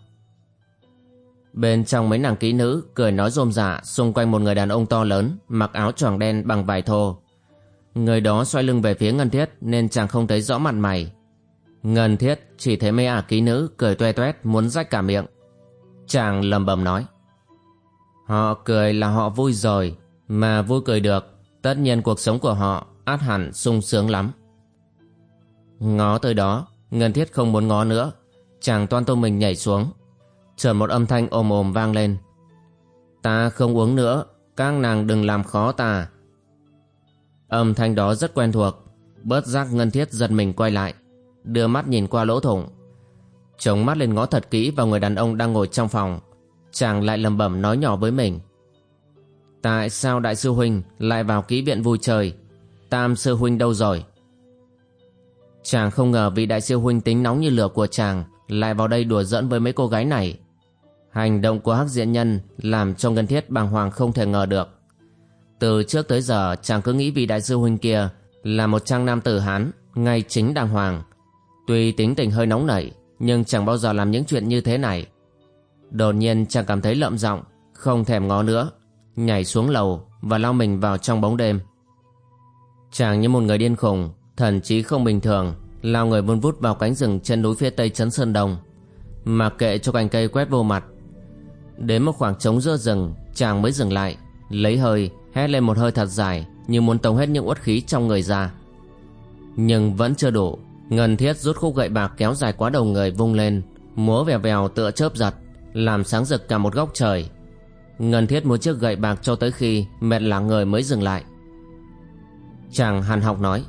Bên trong mấy nàng kỹ nữ cười nói rôm rả xung quanh một người đàn ông to lớn mặc áo choàng đen bằng vải thô. Người đó xoay lưng về phía Ngân Thiết nên chàng không thấy rõ mặt mày. Ngân Thiết chỉ thấy mấy ả kỹ nữ cười toe toét muốn rách cả miệng. Chàng lầm bầm nói. Họ cười là họ vui rồi, mà vui cười được, tất nhiên cuộc sống của họ át hẳn sung sướng lắm. Ngó tới đó, Ngân Thiết không muốn ngó nữa. Chàng toan tô mình nhảy xuống. Chợt một âm thanh ồm ồm vang lên. Ta không uống nữa, các nàng đừng làm khó ta. Âm thanh đó rất quen thuộc, Bớt giác ngân thiết giật mình quay lại Đưa mắt nhìn qua lỗ thủng. Chống mắt lên ngó thật kỹ vào người đàn ông đang ngồi trong phòng Chàng lại lầm bẩm nói nhỏ với mình. Tại sao đại sư huynh lại vào kỹ viện vui chơi? Tam sư huynh đâu rồi? Chàng không ngờ vị đại sư huynh tính nóng như lửa của chàng Lại vào đây đùa giỡn với mấy cô gái này. Hành động của hắc diện nhân Làm cho Ngân Thiết bàng hoàng không thể ngờ được. Từ trước tới giờ, chàng cứ nghĩ vị đại sư huynh kia Là một trang nam tử Hán, Ngay chính đàng hoàng. Tuy tính tình hơi nóng nảy, Nhưng chẳng bao giờ làm những chuyện như thế này. Đột nhiên, chàng cảm thấy lợm giọng, Không thèm ngó nữa, Nhảy xuống lầu Và lao mình vào trong bóng đêm. Chàng như một người điên khùng, Thần trí không bình thường, Lao người vun vút vào cánh rừng trên núi phía tây Trấn Sơn Đông Mặc kệ cho cành cây quét vô mặt Đến một khoảng trống giữa rừng Chàng mới dừng lại Lấy hơi hét lên một hơi thật dài Như muốn tống hết những uất khí trong người ra. Nhưng vẫn chưa đủ Ngân thiết rút khúc gậy bạc kéo dài quá đầu người vung lên Múa vèo vèo tựa chớp giật Làm sáng rực cả một góc trời. Ngân thiết muốn chiếc gậy bạc cho tới khi Mệt là người mới dừng lại. Chàng hàn học nói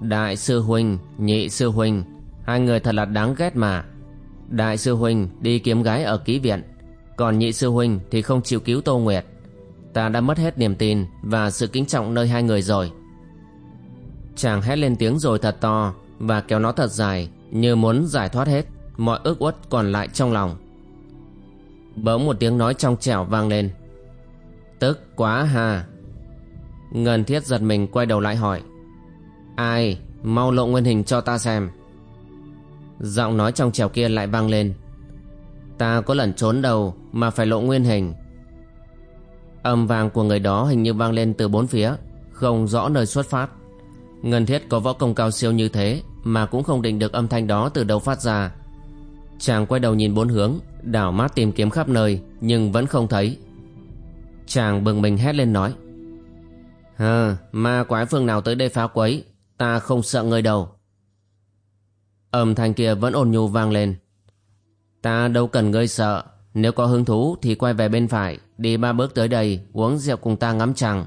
Đại sư huynh, nhị sư huynh Hai người thật là đáng ghét mà. Đại sư huynh đi kiếm gái ở ký viện còn nhị sư huynh thì không chịu cứu Tô Nguyệt. Ta đã mất hết niềm tin Và sự kính trọng nơi hai người rồi. Chàng hét lên tiếng rồi thật to Và kéo nó thật dài, Như muốn giải thoát hết Mọi ước uất còn lại trong lòng. Bỗng một tiếng nói trong trẻo vang lên. Tức quá hà Ngân thiết giật mình quay đầu lại hỏi. Ai, Mau lộ nguyên hình cho ta xem. Giọng nói trong trèo kia lại vang lên. Ta có lần trốn đâu Mà phải lộ nguyên hình. Âm vang của người đó hình như vang lên từ bốn phía Không rõ nơi xuất phát. Ngân thiết có võ công cao siêu như thế Mà cũng không định được âm thanh đó từ đâu phát ra. Chàng quay đầu nhìn bốn hướng Đảo mắt tìm kiếm khắp nơi Nhưng vẫn không thấy. Chàng bừng mình hét lên nói Hờ, ma quái phương nào tới đây phá quấy? Ta không sợ người đâu. Âm thanh kia vẫn ồn nhu vang lên. Ta đâu cần ngươi sợ. Nếu có hứng thú thì quay về bên phải, Đi ba bước tới đây, Uống rượu cùng ta ngắm trăng.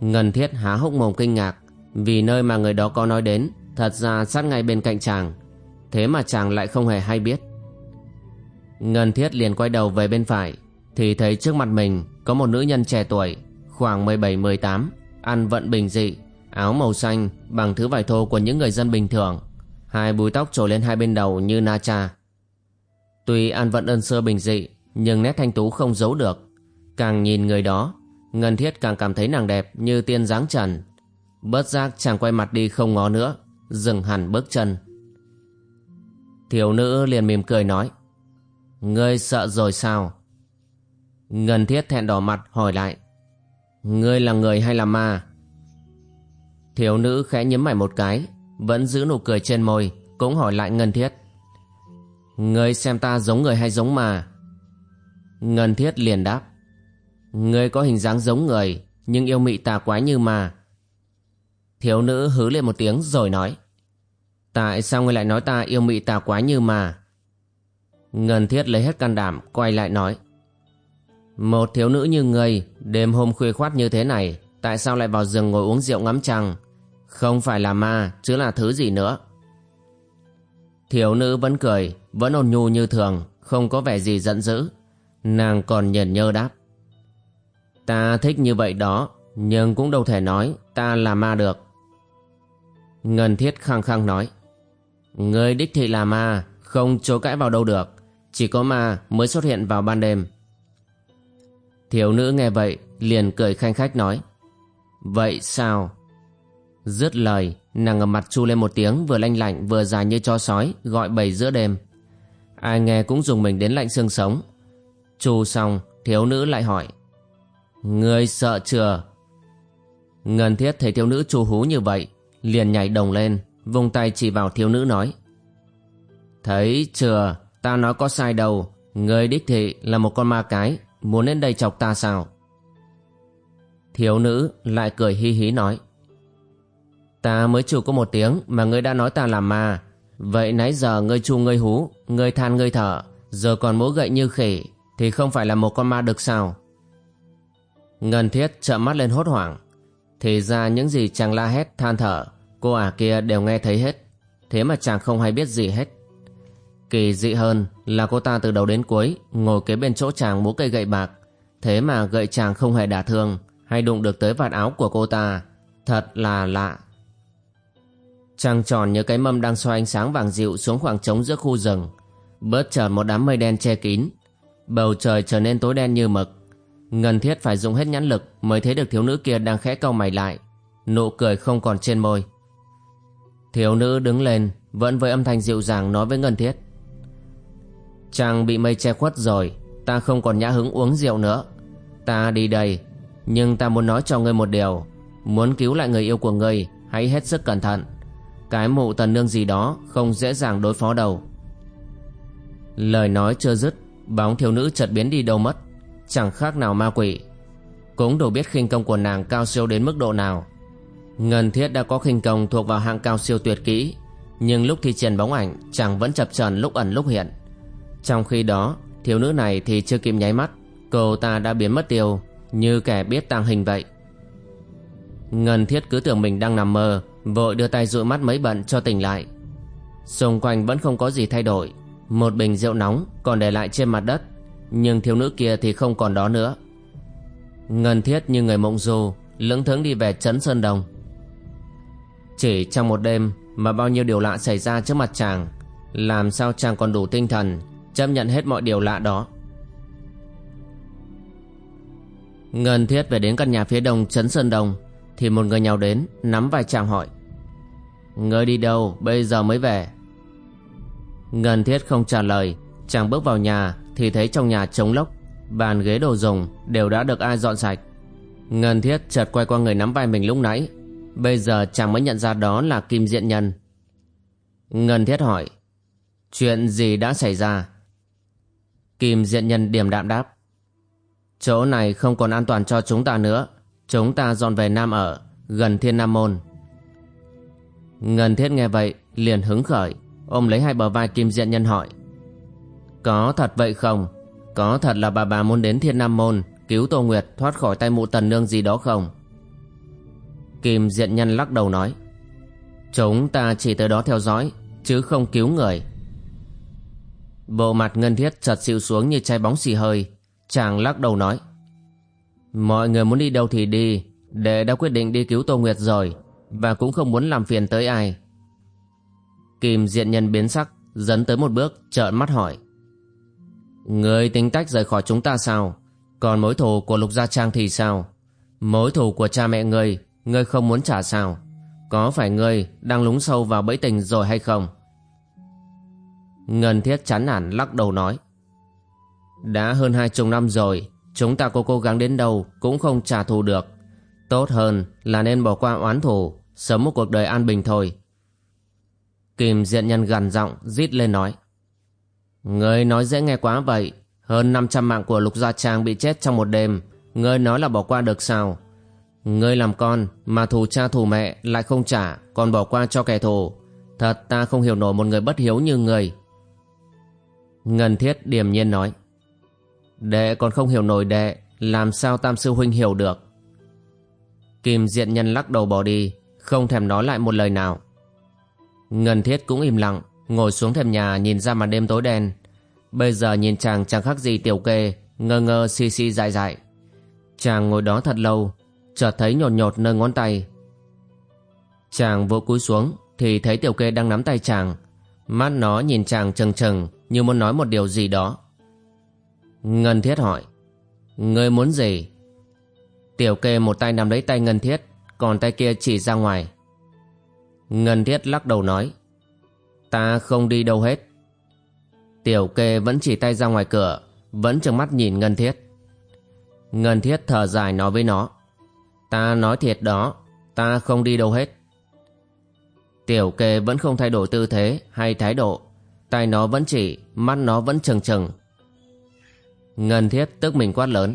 Ngân thiết há hốc mồm kinh ngạc, Vì nơi mà người đó có nói đến, Thật ra sát ngay bên cạnh chàng, Thế mà chàng lại không hề hay biết. Ngân thiết liền quay đầu về bên phải, Thì thấy trước mặt mình Có một nữ nhân trẻ tuổi, Khoảng 17-18 Ăn vận bình dị, Áo màu xanh bằng thứ vải thô của những người dân bình thường. Hai búi tóc trổ lên hai bên đầu như na cha. Tuy an vận ân sơ bình dị, Nhưng nét thanh tú không giấu được. Càng nhìn người đó, Ngân thiết càng cảm thấy nàng đẹp như tiên dáng trần. Bớt giác chàng quay mặt đi không ngó nữa, Dừng hẳn bước chân. Thiếu nữ liền mỉm cười nói, Ngươi sợ rồi sao? Ngân thiết thẹn đỏ mặt hỏi lại, Ngươi là người hay là ma? Thiếu nữ khẽ nhấm mày một cái, Vẫn giữ nụ cười trên môi, Cũng hỏi lại Ngân thiết Ngươi xem ta giống người hay giống ma? Ngân thiết liền đáp. Ngươi có hình dáng giống người, Nhưng yêu mị tà quái như ma. Thiếu nữ hứ lên một tiếng rồi nói. Tại sao ngươi lại nói ta yêu mị tà quái như ma? Ngân thiết lấy hết can đảm, Quay lại nói. Một thiếu nữ như ngươi, Đêm hôm khuya khoát như thế này, Tại sao lại vào rừng ngồi uống rượu ngắm trăng? Không phải là ma, Chứ là thứ gì nữa? Thiếu nữ vẫn cười, Vẫn ôn nhu như thường, Không có vẻ gì giận dữ. Nàng còn nhẩn nhơ đáp. Ta thích như vậy đó, Nhưng cũng đâu thể nói Ta là ma được. Ngân thiết khăng khăng nói. Người đích thị là ma, Không chối cãi vào đâu được. Chỉ có ma mới xuất hiện vào ban đêm. Thiếu nữ nghe vậy, Liền cười khanh khách nói. Vậy sao? Dứt lời, Nàng ngầm mặt chu lên một tiếng, Vừa lanh lạnh vừa dài như cho sói, Gọi bầy giữa đêm. Ai nghe cũng dùng mình đến lạnh xương sống. Chu xong, Thiếu nữ lại hỏi, Ngươi sợ chưa? Ngân thiết thấy thiếu nữ chu hú như vậy, Liền nhảy đồng lên Vùng tay chỉ vào thiếu nữ nói, Thấy chưa? Ta nói có sai đâu. Người đích thị là một con ma cái, Muốn đến đây chọc ta sao? Thiếu nữ lại cười hi hí nói Ta mới chủ có một tiếng Mà ngươi đã nói ta là ma. Vậy nãy giờ ngươi chu ngươi hú, Ngươi than ngươi thở, Giờ còn múa gậy như khỉ, Thì không phải là một con ma được sao? Ngân thiết trợn mắt lên hốt hoảng. Thì ra những gì chàng la hét, than thở, Cô ả kia đều nghe thấy hết. Thế mà chàng không hay biết gì hết. Kỳ dị hơn là cô ta từ đầu đến cuối Ngồi kế bên chỗ chàng múa cây gậy bạc. Thế mà gậy chàng không hề đả thương Hay đụng được tới vạt áo của cô ta. Thật là lạ. Trăng tròn như cái mâm đang soi ánh sáng vàng dịu xuống khoảng trống giữa khu rừng. Bớt trở một đám mây đen che kín. Bầu trời trở nên tối đen như mực. Ngân thiết phải dùng hết nhãn lực mới thấy được thiếu nữ kia đang khẽ cau mày lại. Nụ cười không còn trên môi. Thiếu nữ đứng lên, vẫn với âm thanh dịu dàng nói với Ngân thiết. Chàng bị mây che khuất rồi, ta không còn nhã hứng uống rượu nữa. Ta đi đây, nhưng ta muốn nói cho ngươi một điều. Muốn cứu lại người yêu của ngươi, hãy hết sức cẩn thận. Cái mụ tần nương gì đó không dễ dàng đối phó đâu. Lời nói chưa dứt, Bóng thiếu nữ chợt biến đi đâu mất, Chẳng khác nào ma quỷ. Cũng đủ biết khinh công của nàng cao siêu đến mức độ nào. Ngân thiết đã có khinh công thuộc vào hạng cao siêu tuyệt kỹ, Nhưng lúc thi triển bóng ảnh Chàng vẫn chập chờn lúc ẩn lúc hiện. Trong khi đó, Thiếu nữ này thì chưa kịp nháy mắt, Cô ta đã biến mất tiêu, Như kẻ biết tàng hình vậy. Ngân thiết cứ tưởng mình đang nằm mơ Vội đưa tay dụi mắt mấy bận cho tỉnh lại. Xung quanh vẫn không có gì thay đổi. Một bình rượu nóng còn để lại trên mặt đất, Nhưng thiếu nữ kia thì không còn đó nữa. Ngân thiết như người mộng du, Lững thững đi về Trấn Sơn Đồng. Chỉ trong một đêm Mà bao nhiêu điều lạ xảy ra trước mặt chàng, Làm sao chàng còn đủ tinh thần Chấp nhận hết mọi điều lạ đó? Ngân thiết về đến căn nhà phía đông Trấn Sơn Đồng. Thì một người nhào đến, Nắm vai chàng hỏi Ngươi đi đâu bây giờ mới về? Ngân thiết không trả lời, Chàng bước vào nhà Thì thấy trong nhà trống lốc, Bàn ghế đồ dùng đều đã được ai dọn sạch. Ngân thiết chợt quay qua người nắm vai mình lúc nãy, Bây giờ chàng mới nhận ra đó là Kim Diện Nhân. Ngân thiết hỏi, Chuyện gì đã xảy ra? Kim Diện Nhân điềm đạm đáp, Chỗ này không còn an toàn cho chúng ta nữa. Chúng ta dọn về Nam ở, Gần Thiên Nam Môn. Ngân thiết nghe vậy, liền hứng khởi, Ôm lấy hai bờ vai Kim Diện Nhân hỏi. Có thật vậy không? Có thật là bà bà muốn đến Thiên Nam Môn, Cứu Tô Nguyệt thoát khỏi tay mụ tần nương gì đó không? Kim Diện Nhân lắc đầu nói. Chúng ta chỉ tới đó theo dõi, Chứ không cứu người. Bộ mặt ngân thiết chật xịu xuống như chai bóng xì hơi, Chàng lắc đầu nói. Mọi người muốn đi đâu thì đi Đệ đã quyết định đi cứu Tô Nguyệt rồi và cũng không muốn làm phiền tới ai. Kim diện nhân biến sắc, dấn tới một bước, trợn mắt hỏi. Người tính tách rời khỏi chúng ta sao? Còn mối thù của Lục Gia Trang thì sao? Mối thù của cha mẹ ngươi, ngươi không muốn trả sao? Có phải ngươi đang lúng sâu vào bẫy tình rồi hay không? Ngân Thiết chán nản lắc đầu nói. Đã hơn hai chục năm rồi, chúng ta có cố gắng đến đâu cũng không trả thù được. Tốt hơn là nên bỏ qua oán thù, Sống một cuộc đời an bình thôi. Kim diện nhân gằn giọng rít lên nói. Người nói dễ nghe quá vậy. Hơn 500 mạng của Lục Gia Trang bị chết trong một đêm. Ngươi nói là bỏ qua được sao? Ngươi làm con Mà thù cha thù mẹ lại không trả Còn bỏ qua cho kẻ thù. Thật ta không hiểu nổi một người bất hiếu như người Ngân thiết điềm nhiên nói. Đệ còn không hiểu nổi đệ Làm sao tam sư huynh hiểu được Kim diện nhân lắc đầu bỏ đi không thèm nói lại một lời nào. Ngân thiết cũng im lặng, ngồi xuống thềm nhà nhìn ra màn đêm tối đen. Bây giờ nhìn chàng chẳng khác gì tiểu kê, ngơ ngơ si si dại dại. Chàng ngồi đó thật lâu, chợt thấy nhột nhột nơi ngón tay. Chàng vỗ cúi xuống thì thấy tiểu kê đang nắm tay chàng. Mắt nó nhìn chàng chừng chừng như muốn nói một điều gì đó. Ngân thiết hỏi, Ngươi muốn gì? Tiểu kê một tay nắm lấy tay Ngân thiết còn tay kia chỉ ra ngoài. Ngân thiết lắc đầu nói, ta không đi đâu hết. Tiểu kê vẫn chỉ tay ra ngoài cửa, vẫn trừng mắt nhìn Ngân thiết. Ngân thiết thở dài nói với nó, ta nói thiệt đó, ta không đi đâu hết. Tiểu kê vẫn không thay đổi tư thế hay thái độ, tay nó vẫn chỉ, mắt nó vẫn trừng trừng. Ngân thiết tức mình quát lớn.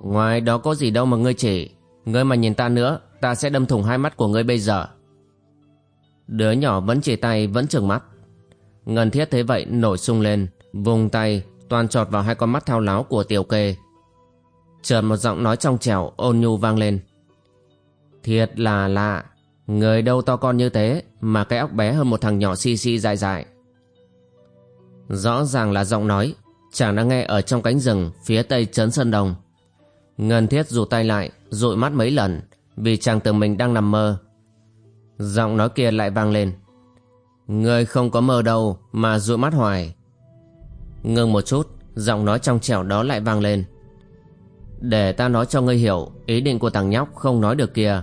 Ngoài đó có gì đâu mà ngươi chỉ, Ngươi mà nhìn ta nữa Ta sẽ đâm thủng hai mắt của ngươi bây giờ. Đứa nhỏ vẫn chỉ tay vẫn trừng mắt. Ngân thiết thấy vậy nổi sung lên Vùng tay toàn trọt vào hai con mắt thao láo của tiểu kê. Chợt một giọng nói trong trẻo ôn nhu vang lên. Thiệt là lạ, người đâu to con như thế mà cái óc bé hơn một thằng nhỏ xi xi dài dài. Rõ ràng là giọng nói, chàng đã nghe ở trong cánh rừng phía tây trấn Sơn Đồng. Ngân Thiết rụt tay lại, dụi mắt mấy lần, vì chàng tưởng mình đang nằm mơ. Giọng nói kia lại vang lên. Ngươi không có mơ đâu mà dụi mắt hoài. Ngưng một chút, giọng nói trong trẻo đó lại vang lên. Để ta nói cho ngươi hiểu ý định của thằng nhóc không nói được kia.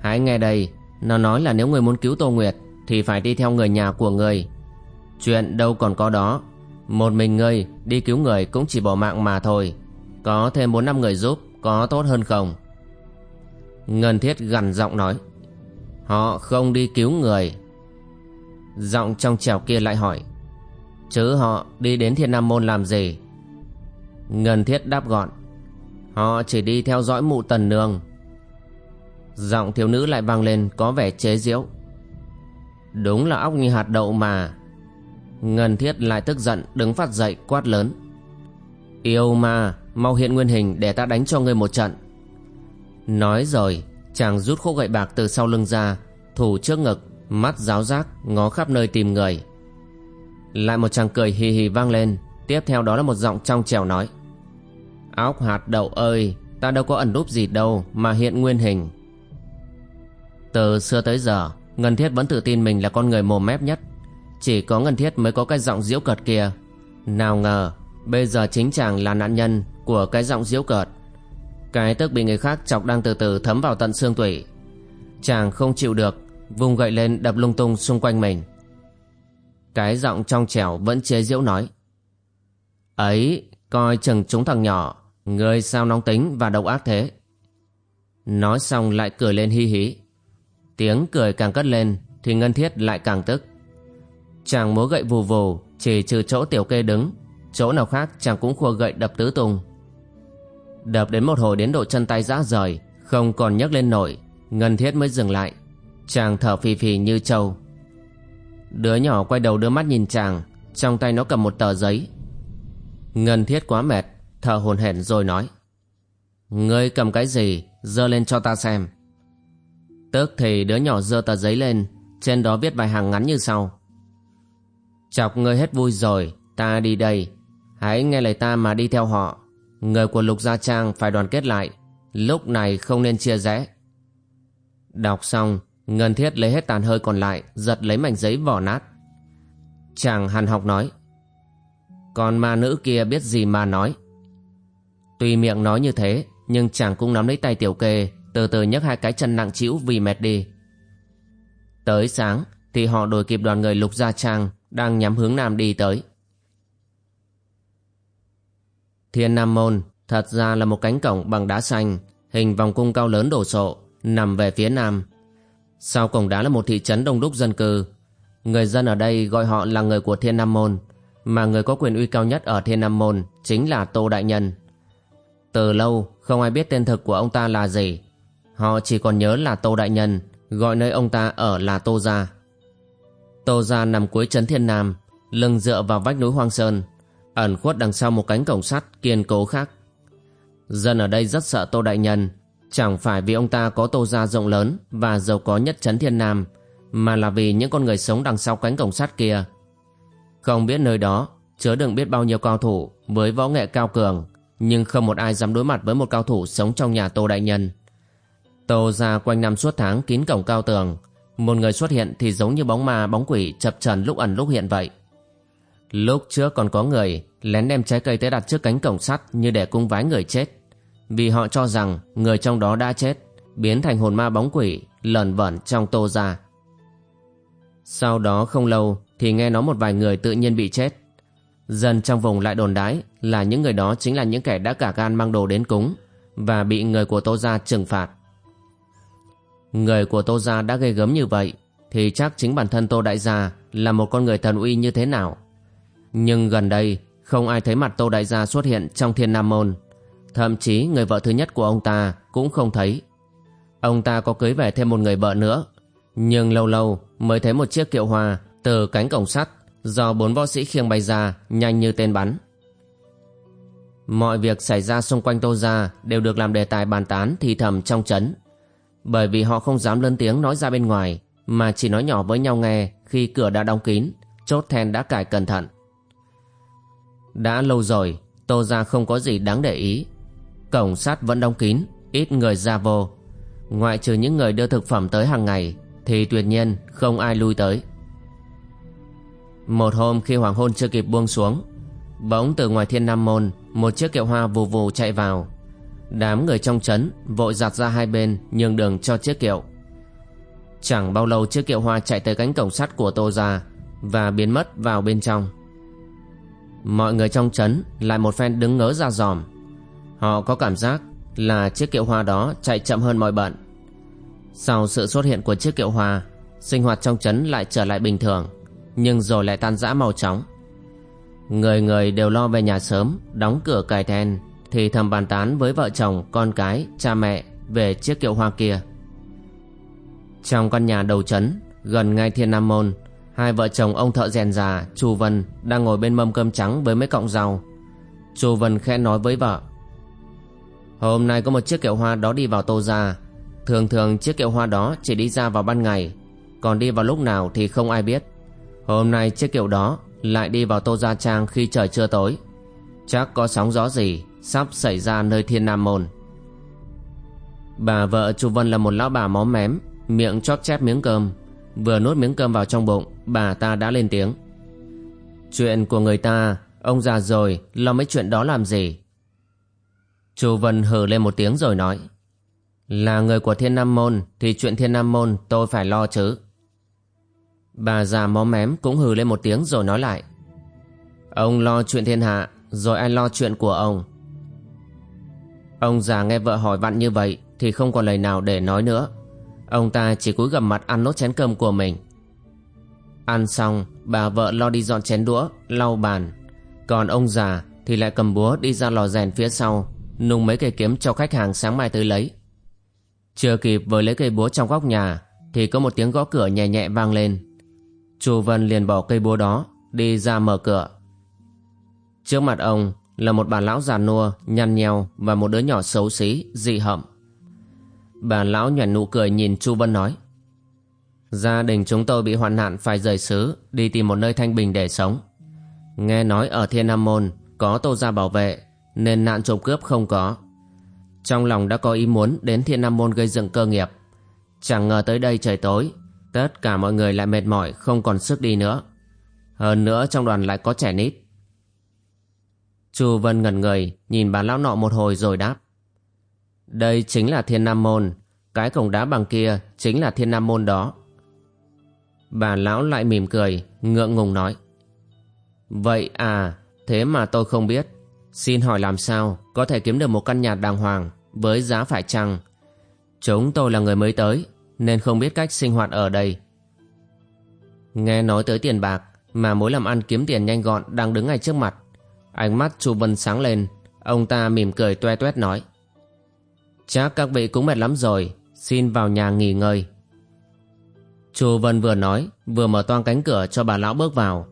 Hãy nghe đây, nó nói là nếu ngươi muốn cứu Tô Nguyệt thì phải đi theo người nhà của ngươi. Chuyện đâu còn có đó. Một mình ngươi đi cứu người cũng chỉ bỏ mạng mà thôi. Có thêm 4 năm người giúp, có tốt hơn không? Ngân Thiết gằn giọng nói. Họ không đi cứu người. Giọng trong trèo kia lại hỏi. Chứ họ đi đến Thiên Nam Môn làm gì? Ngân Thiết đáp gọn. Họ chỉ đi theo dõi mụ tần nương Giọng thiếu nữ lại vang lên có vẻ chế giễu Đúng là óc như hạt đậu mà Ngân thiết lại tức giận, đứng phát dậy, quát lớn. Yêu ma, Mau hiện nguyên hình để ta đánh cho ngươi một trận. Nói rồi, Chàng rút khúc gậy bạc từ sau lưng ra, Thủ trước ngực, Mắt giáo giác, ngó khắp nơi tìm người. Lại một chàng cười hì hì vang lên, Tiếp theo đó là một giọng trong trèo nói. Óc hạt đậu ơi, Ta đâu có ẩn núp gì đâu Mà hiện nguyên hình. Từ xưa tới giờ, Ngân Thiết vẫn tự tin mình là con người mồm mép nhất. Chỉ có Ngân Thiết mới có cái giọng diễu cợt kia. Nào ngờ, Bây giờ chính chàng là nạn nhân Của cái giọng diễu cợt. Cái tức bị người khác chọc đang từ từ thấm vào tận xương tủy. Chàng không chịu được, Vùng gậy lên đập lung tung xung quanh mình. Cái giọng trong trẻo vẫn chế diễu nói, Ấy, Coi chừng chúng thằng nhỏ, người sao nóng tính và độc ác thế? Nói xong lại cười lên hi hí. Tiếng cười càng cất lên Thì Ngân Thiết lại càng tức. Chàng múa gậy vù vù, Chỉ trừ chỗ tiểu kê đứng. Chỗ nào khác, chàng cũng khua gậy đập tứ tung. Đập đến một hồi đến độ chân tay rã rời, Không còn nhấc lên nổi, Ngân Thiết mới dừng lại. Chàng thở phì phì như trâu. Đứa nhỏ quay đầu đưa mắt nhìn chàng, Trong tay nó cầm một tờ giấy. Ngân Thiết quá mệt, thở hồn hển rồi nói. Ngươi cầm cái gì, Dơ lên cho ta xem. Tức thì đứa nhỏ dơ tờ giấy lên, Trên đó viết vài hàng ngắn như sau. Chọc ngươi hết vui rồi, Ta đi đây. Hãy nghe lời ta mà đi theo họ. Người của Lục Gia Trang phải đoàn kết lại. Lúc này không nên chia rẽ. Đọc xong, Ngân Thiết lấy hết tàn hơi còn lại, Giật lấy mảnh giấy vỏ nát. Chàng hàn học nói Còn ma nữ kia biết gì mà nói? Tuy miệng nói như thế, Nhưng chàng cũng nắm lấy tay tiểu kê, Từ từ nhấc hai cái chân nặng trĩu vì mệt đi. Tới sáng, Thì họ đuổi kịp đoàn người lục gia trang đang nhắm hướng nam đi tới. Thiên Nam Môn, Thật ra là một cánh cổng bằng đá xanh, Hình vòng cung cao lớn đổ sộ, Nằm về phía nam. Sau cổng đá là một thị trấn đông đúc dân cư. Người dân ở đây gọi họ là người của Thiên Nam Môn, Mà người có quyền uy cao nhất ở Thiên Nam Môn Chính là Tô Đại Nhân. Từ lâu, không ai biết tên thực của ông ta là gì. Họ chỉ còn nhớ là Tô Đại Nhân, Gọi nơi ông ta ở là Tô Gia. Tô Gia nằm cuối trấn Thiên Nam Lưng dựa vào vách núi Hoang Sơn Ẩn khuất đằng sau một cánh cổng sắt kiên cố khác Dân ở đây rất sợ Tô Đại Nhân Chẳng phải vì ông ta có Tô Gia rộng lớn Và giàu có nhất trấn Thiên Nam Mà là vì những con người sống đằng sau cánh cổng sắt kia Không biết nơi đó Chứa đựng biết bao nhiêu cao thủ Với võ nghệ cao cường nhưng không một ai dám đối mặt với một cao thủ sống trong nhà Tô Đại Nhân. Tô ra quanh năm suốt tháng kín cổng cao tường, một người xuất hiện thì giống như bóng ma bóng quỷ chập trần lúc ẩn lúc hiện vậy. Lúc trước còn có người lén đem trái cây tới đặt trước cánh cổng sắt như để cung vái người chết, vì họ cho rằng người trong đó đã chết, biến thành hồn ma bóng quỷ lờn vẩn trong Tô ra. Sau đó không lâu thì nghe nói một vài người tự nhiên bị chết Dân trong vùng lại đồn đái là những người đó chính là những kẻ đã cả gan mang đồ đến cúng và bị người của Tô Gia trừng phạt. Người của Tô Gia đã gây gớm như vậy, thì chắc chính bản thân Tô Đại Gia là một con người thần uy như thế nào. Nhưng gần đây, không ai thấy mặt Tô Đại Gia xuất hiện trong thiên nam môn. Thậm chí người vợ thứ nhất của ông ta cũng không thấy. Ông ta có cưới về thêm một người vợ nữa. Nhưng lâu lâu mới thấy một chiếc kiệu hoa từ cánh cổng sắt do bốn võ sĩ khiêng bay ra nhanh như tên bắn. Mọi việc xảy ra xung quanh Tô Gia đều được làm đề tài bàn tán thì thầm trong chấn bởi vì họ không dám lớn tiếng nói ra bên ngoài mà chỉ nói nhỏ với nhau nghe khi cửa đã đóng kín, chốt then đã cài cẩn thận. Đã lâu rồi, Tô ra không có gì đáng để ý. Cổng sắt vẫn đóng kín, ít người ra vô. Ngoại trừ những người đưa thực phẩm tới hàng ngày thì tuyệt nhiên không ai lui tới. Một hôm khi hoàng hôn chưa kịp buông xuống, bỗng từ ngoài thiên nam môn một chiếc kiệu hoa vù vù chạy vào. Đám người trong trấn vội giặt ra hai bên nhường đường cho chiếc kiệu. Chẳng bao lâu chiếc kiệu hoa chạy tới cánh cổng sắt của Tô Gia và biến mất vào bên trong. Mọi người trong trấn lại một phen đứng ngớ ra dòm. Họ có cảm giác là chiếc kiệu hoa đó chạy chậm hơn mọi bận. Sau sự xuất hiện của chiếc kiệu hoa, sinh hoạt trong trấn lại trở lại bình thường, nhưng rồi lại tan rã mau chóng. Người người đều lo về nhà sớm, đóng cửa cài then, thì thầm bàn tán với vợ chồng, con cái, cha mẹ về chiếc kiệu hoa kia. Trong căn nhà đầu trấn, gần ngay thiên nam môn, hai vợ chồng ông thợ rèn già, Chu Vân đang ngồi bên mâm cơm trắng với mấy cọng rau. Chu Vân khẽ nói với vợ. Hôm nay có một chiếc kiệu hoa đó đi vào tô ra. Thường thường chiếc kiệu hoa đó chỉ đi ra vào ban ngày, còn đi vào lúc nào thì không ai biết. Hôm nay chiếc kiệu đó lại đi vào tô gia trang khi trời chưa tối. Chắc có sóng gió gì sắp xảy ra nơi thiên nam môn. Bà vợ Chu Vân là một lão bà móm mém, miệng chóp chép miếng cơm. Vừa nuốt miếng cơm vào trong bụng, bà ta đã lên tiếng. Chuyện của người ta, ông già rồi, lo mấy chuyện đó làm gì? Chu Vân hừ lên một tiếng rồi nói. Là người của Thiên Nam Môn thì chuyện Thiên Nam Môn tôi phải lo chứ. Bà già móm mém cũng hừ lên một tiếng rồi nói lại. Ông lo chuyện thiên hạ, rồi ai lo chuyện của ông. Ông già nghe vợ hỏi vặn như vậy thì không còn lời nào để nói nữa. Ông ta chỉ cúi gầm mặt ăn nốt chén cơm của mình. Ăn xong, bà vợ lo đi dọn chén đũa, lau bàn. Còn ông già thì lại cầm búa đi ra lò rèn phía sau, nung mấy cây kiếm cho khách hàng sáng mai tới lấy. Chưa kịp với lấy cây búa trong góc nhà thì có một tiếng gõ cửa nhẹ nhẹ vang lên. Chu Vân liền bỏ cây búa đó, đi ra mở cửa. Trước mặt ông là một bà lão già nua, nhăn nheo và một đứa nhỏ xấu xí, dị hợm. Bà lão nhoẻn nụ cười nhìn Chu Vân nói. Gia đình chúng tôi bị hoạn nạn phải rời xứ, đi tìm một nơi thanh bình để sống. Nghe nói ở Thiên Nam Môn có tô gia bảo vệ, nên nạn trộm cướp không có. Trong lòng đã có ý muốn đến Thiên Nam Môn gây dựng cơ nghiệp. Chẳng ngờ tới đây trời tối, tất cả mọi người lại mệt mỏi không còn sức đi nữa. Hơn nữa trong đoàn lại có trẻ nít. Chu Vân ngẩn người, nhìn bà lão nọ một hồi rồi đáp. Đây chính là Thiên Nam Môn, cái cổng đá bằng kia chính là Thiên Nam Môn đó. Bà lão lại mỉm cười, ngượng ngùng nói. Vậy à, thế mà tôi không biết. Xin hỏi làm sao có thể kiếm được một căn nhà đàng hoàng với giá phải chăng? Chúng tôi là người mới tới nên không biết cách sinh hoạt ở đây. Nghe nói tới tiền bạc mà mối làm ăn kiếm tiền nhanh gọn đang đứng ngay trước mặt. Ánh mắt Chu Vân sáng lên, ông ta mỉm cười toe toét nói. Chắc các vị cũng mệt lắm rồi, xin vào nhà nghỉ ngơi. Chu Vân vừa nói, vừa mở toang cánh cửa cho bà lão bước vào.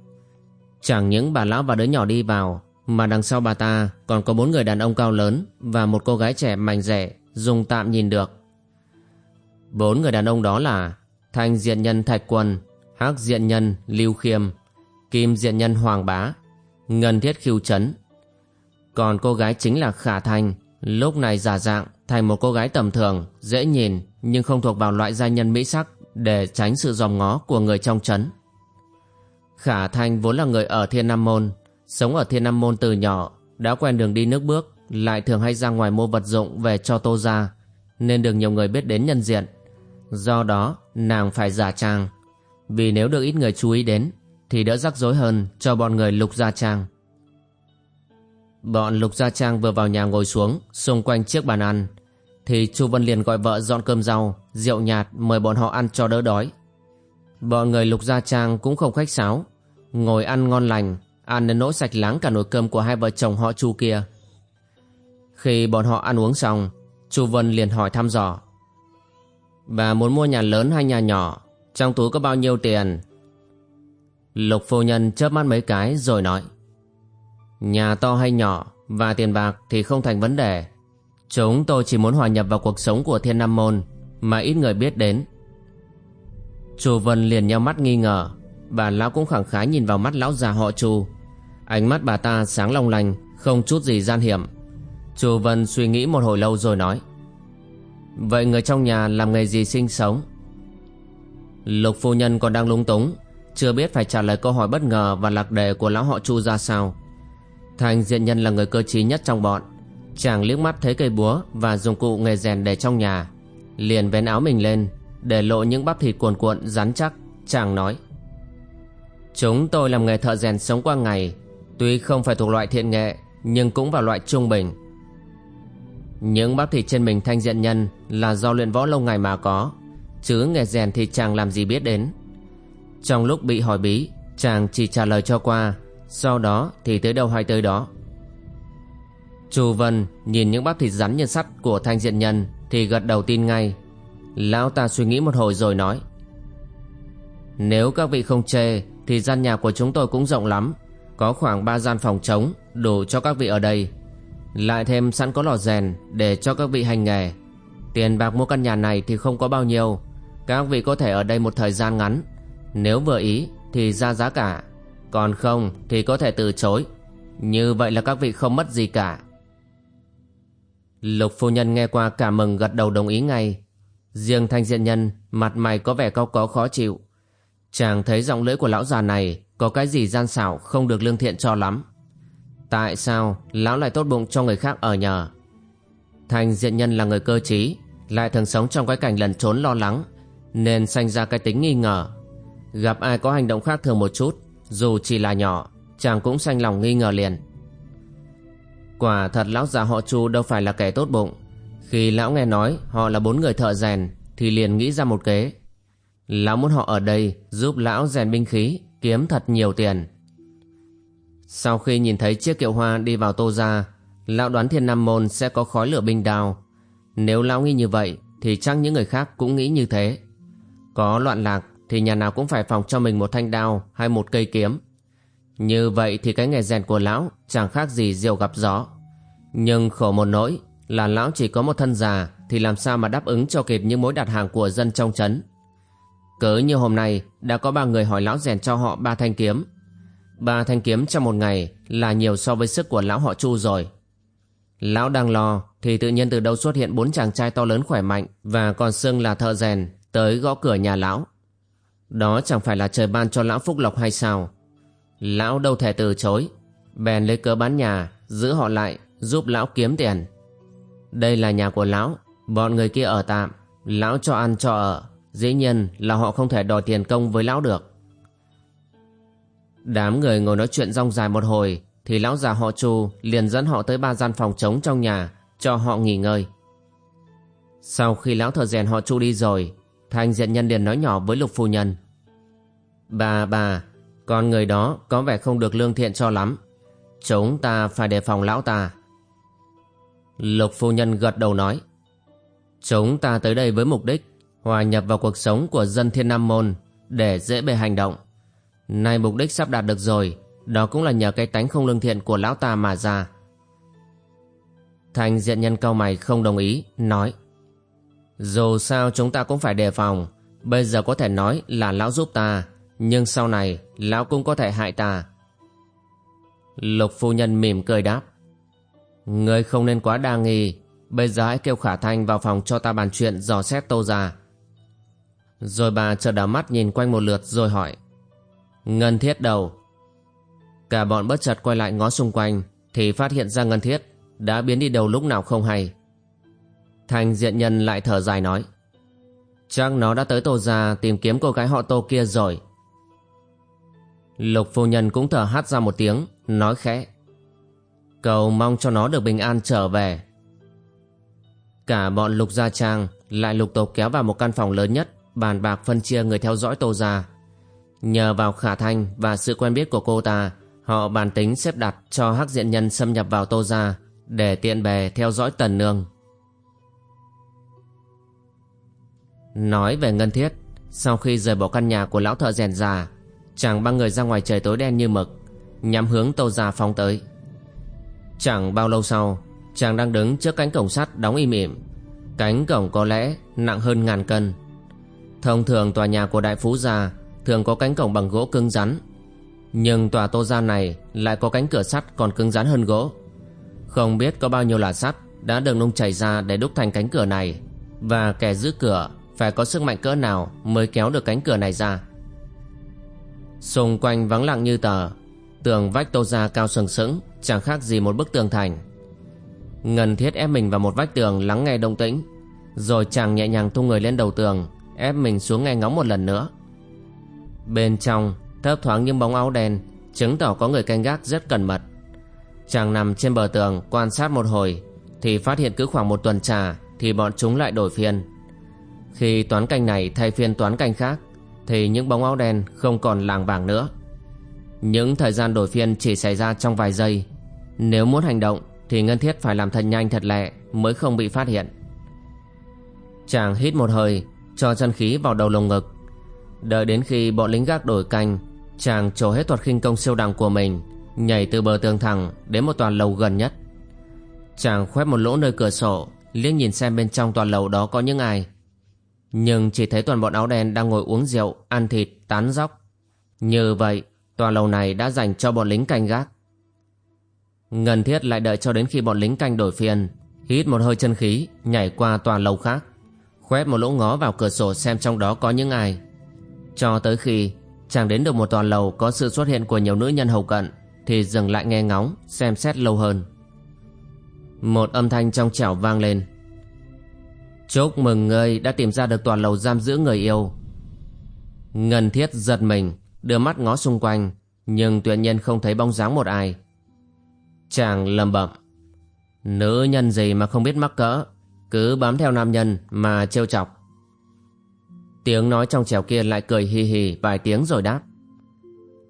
Chẳng những bà lão và đứa nhỏ đi vào, mà đằng sau bà ta còn có bốn người đàn ông cao lớn và một cô gái trẻ mảnh rẻ, dùng tạm nhìn được. Bốn người đàn ông đó là Thanh diện nhân Thạch Quân, Hắc diện nhân Lưu Khiêm, Kim diện nhân Hoàng Bá, Ngân Thiết Khiêu chấn, Còn cô gái chính là Khả Thanh, lúc này giả dạng thành một cô gái tầm thường, dễ nhìn nhưng không thuộc vào loại gia nhân mỹ sắc để tránh sự dòm ngó của người trong trấn. Khả Thanh vốn là người ở Thiên Nam Môn, sống ở Thiên Nam Môn từ nhỏ, đã quen đường đi nước bước, lại thường hay ra ngoài mua vật dụng về cho Tô ra, nên được nhiều người biết đến nhân diện. Do đó, nàng phải giả trang, vì nếu được ít người chú ý đến, thì đỡ rắc rối hơn cho bọn người Lục Gia Trang. Bọn Lục Gia Trang vừa vào nhà ngồi xuống, xung quanh chiếc bàn ăn, thì Chu Vân liền gọi vợ dọn cơm rau, rượu nhạt mời bọn họ ăn cho đỡ đói. Bọn người Lục Gia Trang cũng không khách sáo, ngồi ăn ngon lành, ăn đến nỗi sạch láng cả nồi cơm của hai vợ chồng họ Chu kia. Khi bọn họ ăn uống xong, Chu Vân liền hỏi thăm dò. Bà muốn mua nhà lớn hay nhà nhỏ? Trong túi có bao nhiêu tiền? Lục phu nhân chớp mắt mấy cái rồi nói. Nhà to hay nhỏ và tiền bạc thì không thành vấn đề. Chúng tôi chỉ muốn hòa nhập vào cuộc sống của thiên nam môn, mà ít người biết đến. Chu Vân liền nhau mắt nghi ngờ, bà lão cũng khẳng khái nhìn vào mắt lão già họ Chu. Ánh mắt bà ta sáng long lanh, không chút gì gian hiểm. Chu Vân suy nghĩ một hồi lâu rồi nói. Vậy người trong nhà làm nghề gì sinh sống? Lục phu nhân còn đang lung túng, chưa biết phải trả lời câu hỏi bất ngờ và lạc đề của lão họ Chu ra sao. Thành diện nhân là người cơ trí nhất trong bọn. Chàng liếc mắt thấy cây búa và dụng cụ nghề rèn để trong nhà. Liền vén áo mình lên, để lộ những bắp thịt cuồn cuộn rắn chắc. Chàng nói. Chúng tôi làm nghề thợ rèn sống qua ngày. Tuy không phải thuộc loại thiện nghệ, nhưng cũng vào loại trung bình. Những bắp thịt trên mình thanh diện nhân là do luyện võ lâu ngày mà có, chứ nghề rèn thì chàng làm gì biết đến. Trong lúc bị hỏi bí, chàng chỉ trả lời cho qua, sau đó thì tới đâu hay tới đó. Chu Vân nhìn những bắp thịt rắn như sắt của thanh diện nhân thì gật đầu tin ngay. Lão ta suy nghĩ một hồi rồi nói. Nếu các vị không chê thì gian nhà của chúng tôi cũng rộng lắm. Có khoảng 3 gian phòng trống đủ cho các vị ở đây. Lại thêm sẵn có lò rèn để cho các vị hành nghề. Tiền bạc mua căn nhà này thì không có bao nhiêu. Các vị có thể ở đây một thời gian ngắn. Nếu vừa ý thì ra giá cả. Còn không thì có thể từ chối. Như vậy là các vị không mất gì cả. Lục phu nhân nghe qua cả mừng gật đầu đồng ý ngay. Riêng thanh diện nhân, mặt mày có vẻ cao có khó chịu. Chàng thấy giọng lưỡi của lão già này có cái gì gian xảo không được lương thiện cho lắm. Tại sao lão lại tốt bụng cho người khác ở nhờ? Thanh diện nhân là người cơ trí, lại thường sống trong cái cảnh lần trốn lo lắng, nên sanh ra cái tính nghi ngờ. Gặp ai có hành động khác thường một chút, dù chỉ là nhỏ, chàng cũng sanh lòng nghi ngờ liền. Quả thật lão già họ Chu đâu phải là kẻ tốt bụng. Khi lão nghe nói họ là bốn người thợ rèn thì liền nghĩ ra một kế. Lão muốn họ ở đây giúp lão rèn binh khí, kiếm thật nhiều tiền. Sau khi nhìn thấy chiếc kiệu hoa đi vào tô ra, lão đoán thiên nam môn sẽ có khói lửa binh đao. Nếu lão nghĩ như vậy thì chắc những người khác cũng nghĩ như thế. Có loạn lạc thì nhà nào cũng phải phòng cho mình một thanh đao hay một cây kiếm. Như vậy thì cái nghề rèn của lão chẳng khác gì diều gặp gió. Nhưng khổ một nỗi là lão chỉ có một thân già thì làm sao mà đáp ứng cho kịp những mối đặt hàng của dân trong trấn. Cớ như hôm nay, đã có ba người hỏi lão rèn cho họ ba thanh kiếm. Ba thanh kiếm trong một ngày là nhiều so với sức của lão họ Chu rồi. Lão đang lo thì tự nhiên từ đâu xuất hiện bốn chàng trai to lớn khỏe mạnh và còn xưng là thợ rèn tới gõ cửa nhà lão. Đó chẳng phải là trời ban cho lão phúc lộc hay sao? Lão đâu thể từ chối, bèn lấy cớ bán nhà, giữ họ lại, giúp lão kiếm tiền. Đây là nhà của lão, bọn người kia ở tạm, lão cho ăn cho ở, dĩ nhiên là họ không thể đòi tiền công với lão được. Đám người ngồi nói chuyện rong dài một hồi thì lão già họ Chu liền dẫn họ tới ba gian phòng trống trong nhà cho họ nghỉ ngơi. Sau khi lão thợ rèn họ Chu đi rồi, Thanh diện nhân liền nói nhỏ với lục phu nhân. Bà bà, con người đó có vẻ không được lương thiện cho lắm. Chúng ta phải đề phòng lão ta. Lục phu nhân gật đầu nói. Chúng ta tới đây với mục đích hòa nhập vào cuộc sống của dân thiên nam môn để dễ bề hành động. Nay mục đích sắp đạt được rồi, đó cũng là nhờ cái tánh không lương thiện của lão ta mà ra. Thành diện nhân cao mày không đồng ý, nói dù sao chúng ta cũng phải đề phòng, bây giờ có thể nói là lão giúp ta, nhưng sau này lão cũng có thể hại ta. Lục phu nhân mỉm cười đáp Ngươi không nên quá đa nghi, bây giờ hãy kêu khả thanh vào phòng cho ta bàn chuyện dò xét tô ra. Rồi bà chợt đảo mắt nhìn quanh một lượt rồi hỏi Ngân thiết đầu Cả bọn bất chợt quay lại ngó xung quanh thì phát hiện ra ngân thiết đã biến đi đâu lúc nào không hay. Thành diện nhân lại thở dài nói Chắc nó đã tới tô ra tìm kiếm cô gái họ tô kia rồi. Lục phu nhân cũng thở hát ra một tiếng, nói khẽ. Cầu mong cho nó được bình an trở về. Cả bọn lục gia trang lại lục tục kéo vào một căn phòng lớn nhất, bàn bạc phân chia người theo dõi tô ra. Nhờ vào khả thanh và sự quen biết của cô ta, họ bàn tính xếp đặt cho hắc diện nhân xâm nhập vào tô ra để tiện bề theo dõi tần nương. Nói về ngân thiết, sau khi rời bỏ căn nhà của lão thợ rèn già, chàng ba người ra ngoài trời tối đen như mực, nhắm hướng tô già phóng tới. Chẳng bao lâu sau, chàng đang đứng trước cánh cổng sắt đóng im ỉm. Cánh cổng có lẽ nặng hơn ngàn cân Thông thường tòa nhà của đại phú gia Thường có cánh cổng bằng gỗ cứng rắn Nhưng tòa tô gia này Lại có cánh cửa sắt còn cứng rắn hơn gỗ Không biết có bao nhiêu là sắt Đã được nung chảy ra để đúc thành cánh cửa này Và kẻ giữ cửa phải có sức mạnh cỡ nào Mới kéo được cánh cửa này ra? Xung quanh vắng lặng như tờ, Tường vách tô ra cao sừng sững, Chẳng khác gì một bức tường thành. Ngân thiết ép mình vào một vách tường lắng nghe động tĩnh, Rồi chàng nhẹ nhàng tung người lên đầu tường, Ép mình xuống nghe ngóng một lần nữa. Bên trong, thấp thoáng những bóng áo đen, Chứng tỏ có người canh gác rất cẩn mật. Chàng nằm trên bờ tường quan sát một hồi, Thì phát hiện cứ khoảng một tuần trà Thì bọn chúng lại đổi phiên. Khi toán canh này thay phiên toán canh khác, Thì những bóng áo đen không còn làng vàng nữa. Những thời gian đổi phiên chỉ xảy ra trong vài giây. Nếu muốn hành động, Thì Ngân Thiết phải làm thật nhanh, thật lẹ Mới không bị phát hiện. Chàng hít một hơi, Cho chân khí vào đầu lồng ngực. Đợi đến khi bọn lính gác đổi canh, Chàng trổ hết thuật khinh công siêu đẳng của mình, Nhảy từ bờ tường thẳng Đến một tòa lầu gần nhất. Chàng khoét một lỗ nơi cửa sổ, liếc nhìn xem bên trong tòa lầu đó có những ai. Nhưng chỉ thấy toàn bọn áo đen Đang ngồi uống rượu, ăn thịt, tán dóc. Như vậy Toàn lầu này đã dành cho bọn lính canh gác. Ngân thiết lại đợi cho đến khi bọn lính canh đổi phiên Hít một hơi chân khí Nhảy qua toàn lầu khác Khoét một lỗ ngó vào cửa sổ xem trong đó có những ai. Cho tới khi Chàng đến được một toàn lầu có sự xuất hiện của nhiều nữ nhân hầu cận Thì dừng lại nghe ngóng Xem xét lâu hơn. Một âm thanh trong trẻo vang lên. Chúc mừng ngươi đã tìm ra được toàn lầu giam giữ người yêu Ngân thiết giật mình Đưa mắt ngó xung quanh Nhưng tuyệt nhiên không thấy bóng dáng một ai Chàng lầm bẩm Nữ nhân gì mà không biết mắc cỡ Cứ bám theo nam nhân mà trêu chọc Tiếng nói trong trèo kia lại cười hì hì vài tiếng rồi đáp.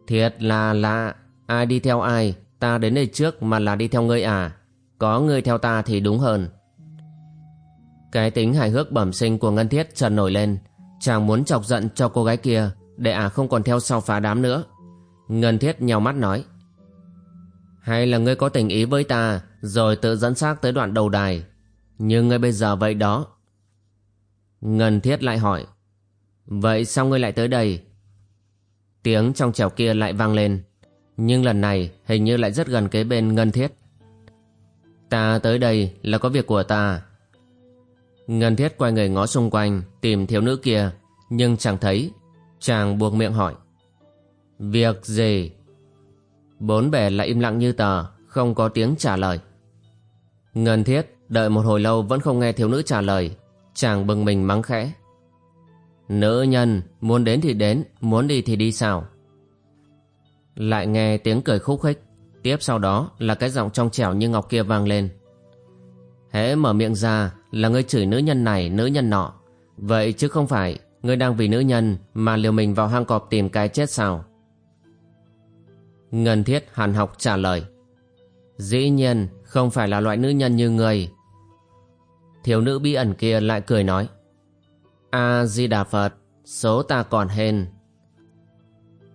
Thiệt là lạ, ai đi theo ai, ta đến đây trước mà là đi theo ngươi à. Có ngươi theo ta thì đúng hơn. Cái tính hài hước bẩm sinh của Ngân Thiết trần nổi lên. Chàng muốn chọc giận cho cô gái kia, để à không còn theo sau phá đám nữa. Ngân Thiết nhau mắt nói. Hay là ngươi có tình ý với ta, rồi tự dẫn xác tới đoạn đầu đài. nhưng ngươi bây giờ vậy đó. Ngân Thiết lại hỏi. Vậy sao ngươi lại tới đây? Tiếng trong trèo kia lại vang lên, Nhưng lần này hình như lại rất gần kế bên Ngân Thiết Ta tới đây là có việc của ta Ngân Thiết quay người ngó xung quanh Tìm thiếu nữ kia Nhưng chẳng thấy Chàng buộc miệng hỏi Việc gì? Bốn bề lại im lặng như tờ Không có tiếng trả lời Ngân Thiết đợi một hồi lâu Vẫn không nghe thiếu nữ trả lời Chàng bừng mình mắng khẽ Nữ nhân, muốn đến thì đến, muốn đi thì đi sao? Lại nghe tiếng cười khúc khích, tiếp sau đó là cái giọng trong trẻo như ngọc kia vang lên. Hễ mở miệng ra là ngươi chửi nữ nhân này, nữ nhân nọ. Vậy chứ không phải ngươi đang vì nữ nhân mà liều mình vào hang cọp tìm cái chết sao? Ngân thiết hàn học trả lời. Dĩ nhiên không phải là loại nữ nhân như ngươi. Thiếu nữ bí ẩn kia lại cười nói. A-di-đà Phật, số ta còn hên.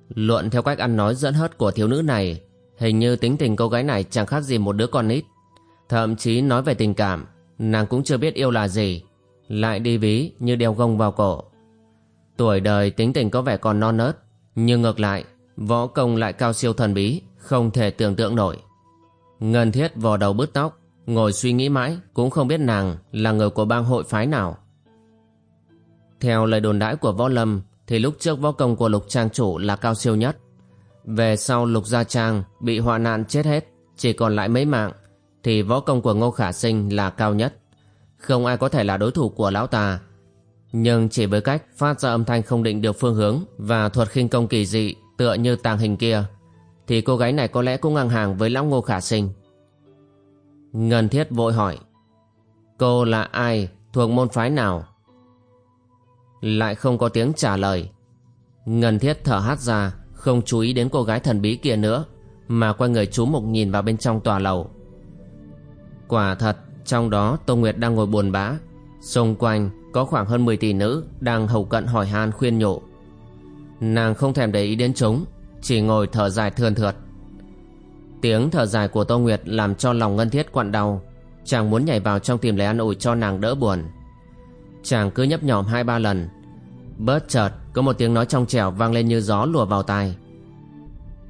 Luận theo cách ăn nói dẫn hớt của thiếu nữ này, hình như tính tình cô gái này chẳng khác gì một đứa con nít. Thậm chí nói về tình cảm, nàng cũng chưa biết yêu là gì, lại đi ví như đeo gông vào cổ. Tuổi đời tính tình có vẻ còn non nớt, nhưng ngược lại, võ công lại cao siêu thần bí, không thể tưởng tượng nổi. Ngân thiết vò đầu bứt tóc, ngồi suy nghĩ mãi cũng không biết nàng là người của bang hội phái nào. Theo lời đồn đãi của Võ Lâm thì lúc trước võ công của Lục Trang chủ là cao siêu nhất. Về sau Lục Gia Trang bị họa nạn chết hết, chỉ còn lại mấy mạng, thì võ công của Ngô Khả Sinh là cao nhất. Không ai có thể là đối thủ của lão ta. Nhưng chỉ với cách phát ra âm thanh không định được phương hướng và thuật khinh công kỳ dị tựa như tàng hình kia, thì cô gái này có lẽ cũng ngang hàng với lão Ngô Khả Sinh. Ngân Thiết vội hỏi, cô là ai, thuộc môn phái nào? Lại không có tiếng trả lời Ngân thiết thở hát ra Không chú ý đến cô gái thần bí kia nữa Mà quay người chú mục nhìn vào bên trong tòa lầu Quả thật, Trong đó Tô Nguyệt đang ngồi buồn bã. Xung quanh có khoảng hơn 10 tỷ nữ Đang hầu cận hỏi han khuyên nhủ. Nàng không thèm để ý đến chúng, Chỉ ngồi thở dài thườn thượt. Tiếng thở dài của Tô Nguyệt Làm cho lòng Ngân Thiết quặn đau. Chàng muốn nhảy vào trong tìm lấy ăn ủi cho nàng đỡ buồn. Chàng cứ nhấp nhòm hai ba lần. Bớt chợt, có một tiếng nói trong trẻo vang lên như gió lùa vào tai.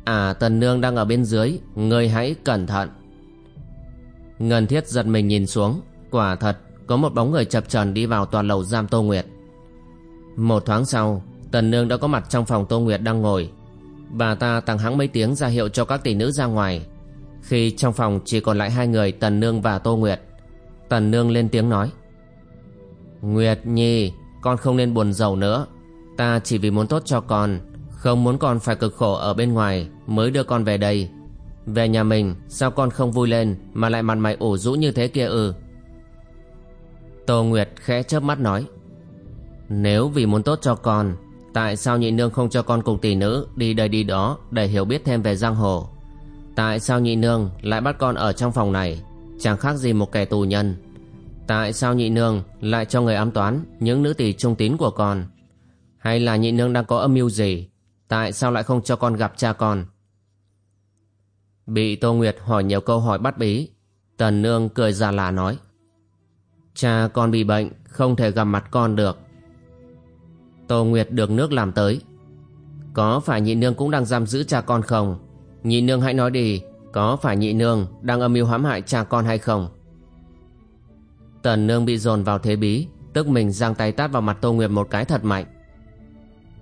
À tần nương đang ở bên dưới, Ngươi hãy cẩn thận. Ngân thiết giật mình nhìn xuống. Quả thật, có một bóng người chập trần đi vào toàn lầu giam Tô Nguyệt. Một thoáng sau, Tần nương đã có mặt trong phòng Tô Nguyệt đang ngồi. Bà ta tăng hắng mấy tiếng ra hiệu cho các tỷ nữ ra ngoài. Khi trong phòng chỉ còn lại hai người, Tần nương và Tô Nguyệt, Tần nương lên tiếng nói, Nguyệt Nhi, Con không nên buồn giàu nữa. Ta chỉ vì muốn tốt cho con, Không muốn con phải cực khổ ở bên ngoài Mới đưa con về đây. Về nhà mình, sao con không vui lên Mà lại mặt mày ủ rũ như thế kia ư? Tô Nguyệt khẽ chớp mắt nói, Nếu vì muốn tốt cho con, Tại sao nhị nương không cho con cùng tỷ nữ Đi đây đi đó để hiểu biết thêm về giang hồ? Tại sao nhị nương lại bắt con ở trong phòng này? Chẳng khác gì một kẻ tù nhân. Tại sao nhị nương lại cho người ám toán Những nữ tỷ trung tín của con? Hay là nhị nương đang có âm mưu gì? Tại sao lại không cho con gặp cha con? Bị Tô Nguyệt hỏi nhiều câu hỏi bắt bí, Tần nương cười già là nói, Cha con bị bệnh, Không thể gặp mặt con được. Tô Nguyệt được nước làm tới, Có phải nhị nương cũng đang giam giữ cha con không? Nhị nương hãy nói đi, Có phải nhị nương đang âm mưu hãm hại cha con hay không? Tần nương bị dồn vào thế bí, Tức mình giang tay tát vào mặt Tô Nguyệt một cái thật mạnh.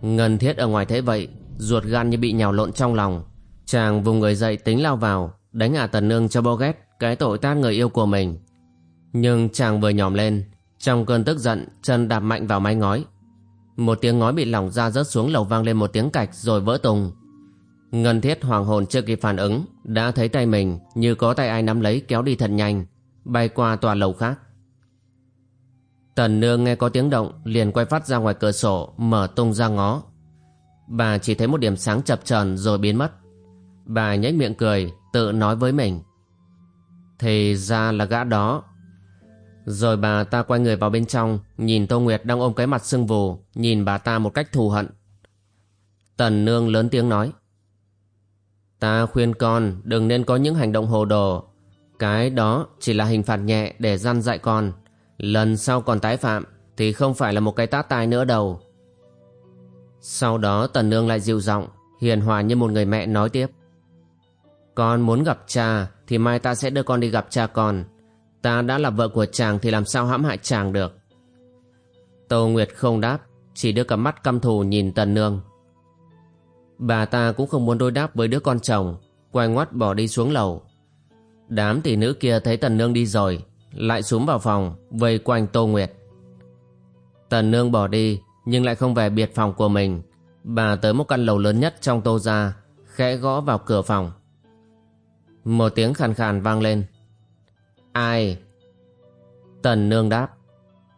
Ngân thiết ở ngoài thế vậy, Ruột gan như bị nhào lộn trong lòng Chàng vùng người dậy tính lao vào, Đánh ả tần nương cho bo ghét Cái tội tát người yêu của mình Nhưng chàng vừa nhòm lên, Trong cơn tức giận, Chân đạp mạnh vào mái ngói Một tiếng ngói bị lỏng ra rớt xuống lầu vang lên một tiếng cạch Rồi vỡ tung Ngân thiết hoàng hồn chưa kịp phản ứng, Đã thấy tay mình như có tay ai nắm lấy kéo đi thật nhanh, Bay qua tòa lầu khác Tần nương nghe có tiếng động, liền quay phát ra ngoài cửa sổ, mở tung ra ngó. Bà chỉ thấy một điểm sáng chập chờn rồi biến mất. Bà nhếch miệng cười, tự nói với mình. Thì ra là gã đó. Rồi bà ta quay người vào bên trong, nhìn Tô Nguyệt đang ôm cái mặt sưng vù, nhìn bà ta một cách thù hận. Tần nương lớn tiếng nói. Ta khuyên con đừng nên có những hành động hồ đồ. Cái đó chỉ là hình phạt nhẹ để gian dạy con Lần sau còn tái phạm Thì không phải là một cái tát tai nữa đâu Sau đó Tần Nương lại dịu giọng, Hiền hòa như một người mẹ nói tiếp con muốn gặp cha Thì mai ta sẽ đưa con đi gặp cha con Ta đã là vợ của chàng Thì làm sao hãm hại chàng được Tô Nguyệt không đáp Chỉ đưa cặp mắt căm thù nhìn Tần Nương Bà ta cũng không muốn đối đáp với đứa con chồng Quay ngoắt bỏ đi xuống lầu Đám tỷ nữ kia thấy Tần Nương đi rồi lại xuống vào phòng vây quanh Tô Nguyệt. Tần Nương bỏ đi nhưng lại không về biệt phòng của mình. Bà tới một căn lầu lớn nhất trong Tô gia, khẽ gõ vào cửa phòng. Một tiếng khàn khàn vang lên. Ai? Tần Nương đáp.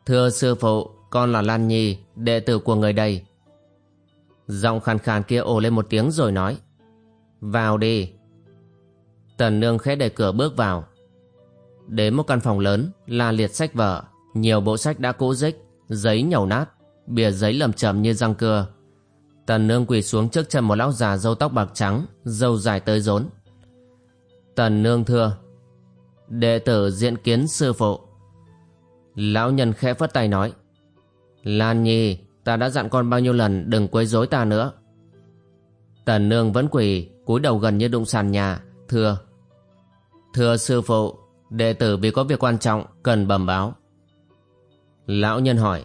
Thưa sư phụ, con là Lan Nhi, đệ tử của người đây. Giọng khàn khàn kia ồ lên một tiếng rồi nói. Vào đi. Tần Nương khẽ đẩy cửa bước vào. Đến một căn phòng lớn là liệt sách vở, nhiều bộ sách đã cũ rích, giấy nhầu nát, bìa giấy lầm chầm như răng cưa. Tần nương quỳ xuống trước chân một lão già râu tóc bạc trắng, râu dài tới rốn. Tần nương thưa, đệ tử diện kiến sư phụ. Lão nhân khẽ phất tay nói, Lan Nhi, ta đã dặn con bao nhiêu lần đừng quấy rối ta nữa. Tần nương vẫn quỳ, cúi đầu gần như đụng sàn nhà, thưa. Thưa sư phụ, Đệ tử vì có việc quan trọng cần bẩm báo. Lão nhân hỏi,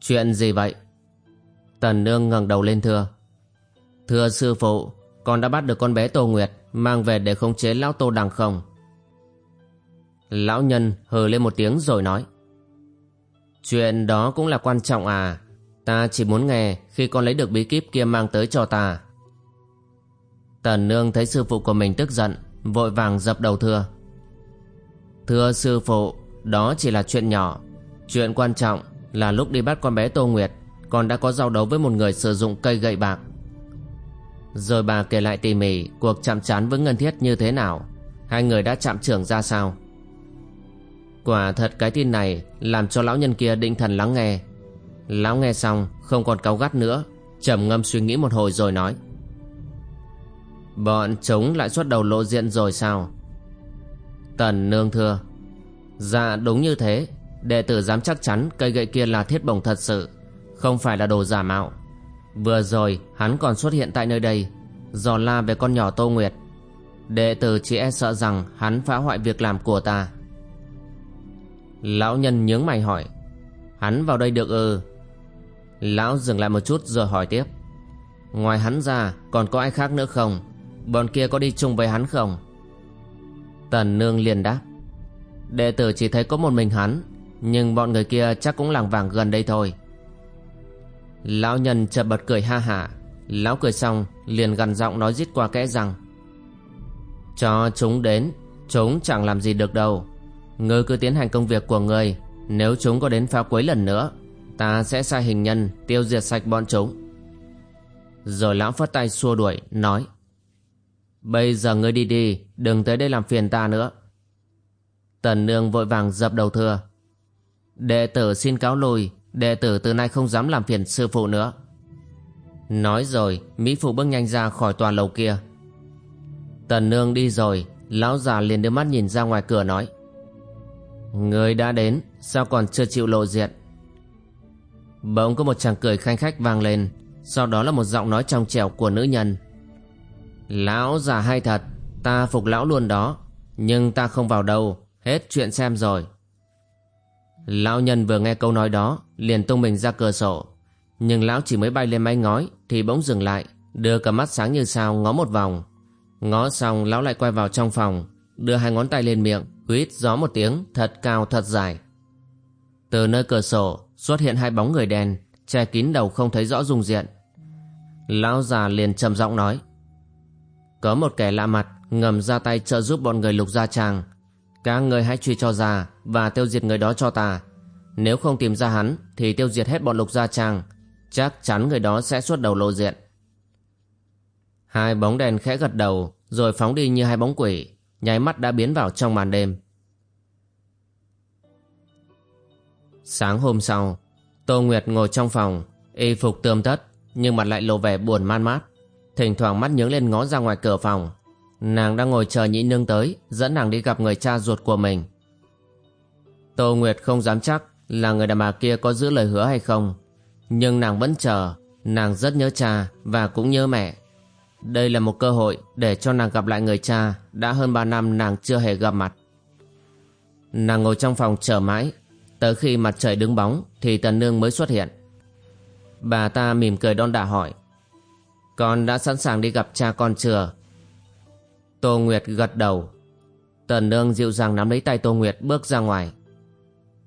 chuyện gì vậy? Tần nương ngẩng đầu lên thưa. Thưa sư phụ, con đã bắt được con bé Tô Nguyệt mang về để khống chế lão Tô Đằng không? Lão nhân hừ lên một tiếng rồi nói. Chuyện đó cũng là quan trọng à, ta chỉ muốn nghe khi con lấy được bí kíp kia mang tới cho ta. Tần nương thấy sư phụ của mình tức giận, vội vàng dập đầu thưa. Thưa sư phụ, đó chỉ là chuyện nhỏ. Chuyện quan trọng là lúc đi bắt con bé Tô Nguyệt, con đã có giao đấu với một người sử dụng cây gậy bạc. Rồi bà kể lại tỉ mỉ cuộc chạm trán với Ngân Thiết như thế nào, hai người đã chạm trưởng ra sao. Quả thật cái tin này làm cho lão nhân kia định thần lắng nghe. Lão nghe xong không còn cáu gắt nữa, trầm ngâm suy nghĩ một hồi rồi nói. Bọn chúng lại xuất đầu lộ diện rồi sao? Tần nương thưa Dạ đúng như thế Đệ tử dám chắc chắn cây gậy kia là thiết bổng thật sự Không phải là đồ giả mạo Vừa rồi, hắn còn xuất hiện tại nơi đây. Dò la về con nhỏ Tô Nguyệt. Đệ tử chỉ e sợ rằng hắn phá hoại việc làm của ta. Lão nhân nhướng mày hỏi. Hắn vào đây được ư? Lão dừng lại một chút rồi hỏi tiếp. Ngoài hắn ra, còn có ai khác nữa không? Bọn kia có đi chung với hắn không? Tần nương liền đáp. Đệ tử chỉ thấy có một mình hắn, Nhưng bọn người kia chắc cũng làng vàng gần đây thôi. Lão nhân chợt bật cười ha hả. Lão cười xong, liền gần giọng nói rít qua kẽ rằng, Cho chúng đến, Chúng chẳng làm gì được đâu. Ngươi cứ tiến hành công việc của ngươi, Nếu chúng có đến phá quấy lần nữa, Ta sẽ sai hình nhân tiêu diệt sạch bọn chúng. Rồi lão phất tay xua đuổi, Nói, Bây giờ ngươi đi đi, Đừng tới đây làm phiền ta nữa. Tần nương vội vàng dập đầu thừa, Đệ tử xin cáo lùi Đệ tử từ nay không dám làm phiền sư phụ nữa. Nói rồi, Mỹ phụ bước nhanh ra khỏi tòa lầu kia. Tần nương đi rồi, Lão già liền đưa mắt nhìn ra ngoài cửa nói, Người đã đến, Sao còn chưa chịu lộ diện? Bỗng có một chàng cười khanh khách vang lên, Sau đó là một giọng nói trong trẻo của nữ nhân, Lão già hay thật, Ta phục lão luôn đó, Nhưng ta không vào đâu, Hết chuyện xem rồi. Lão nhân vừa nghe câu nói đó, Liền tung mình ra cửa sổ. Nhưng lão chỉ mới bay lên mái ngói, Thì bỗng dừng lại, Đưa cả mắt sáng như sao ngó một vòng. Ngó xong, lão lại quay vào trong phòng, Đưa hai ngón tay lên miệng Quýt gió một tiếng, thật cao, thật dài. Từ nơi cửa sổ, Xuất hiện hai bóng người đen, Che kín đầu không thấy rõ dung diện. Lão già liền trầm giọng nói, Có một kẻ lạ mặt, Ngầm ra tay trợ giúp bọn người lục gia tràng. Các người hãy truy cho ra và tiêu diệt người đó cho ta Nếu không tìm ra hắn Thì tiêu diệt hết bọn lục gia trang. Chắc chắn người đó sẽ xuất đầu lộ diện Hai bóng đèn khẽ gật đầu Rồi phóng đi như hai bóng quỷ nháy mắt đã biến vào trong màn đêm. Sáng hôm sau, Tô Nguyệt ngồi trong phòng, y phục tươm tất, nhưng mặt lại lộ vẻ buồn man mát. Thỉnh thoảng mắt nhướng lên ngó ra ngoài cửa phòng. Nàng đang ngồi chờ nhị nương tới, dẫn nàng đi gặp người cha ruột của mình. Tô Nguyệt không dám chắc là người đàn bà kia có giữ lời hứa hay không. Nhưng nàng vẫn chờ, nàng rất nhớ cha và cũng nhớ mẹ. Đây là một cơ hội để cho nàng gặp lại người cha đã hơn 3 năm nàng chưa hề gặp mặt. Nàng ngồi trong phòng chờ mãi, tới khi mặt trời đứng bóng thì Tần Nương mới xuất hiện. Bà ta mỉm cười đon đả hỏi, con đã sẵn sàng đi gặp cha con chưa? Tô Nguyệt gật đầu. Tần Nương dịu dàng nắm lấy tay Tô Nguyệt bước ra ngoài.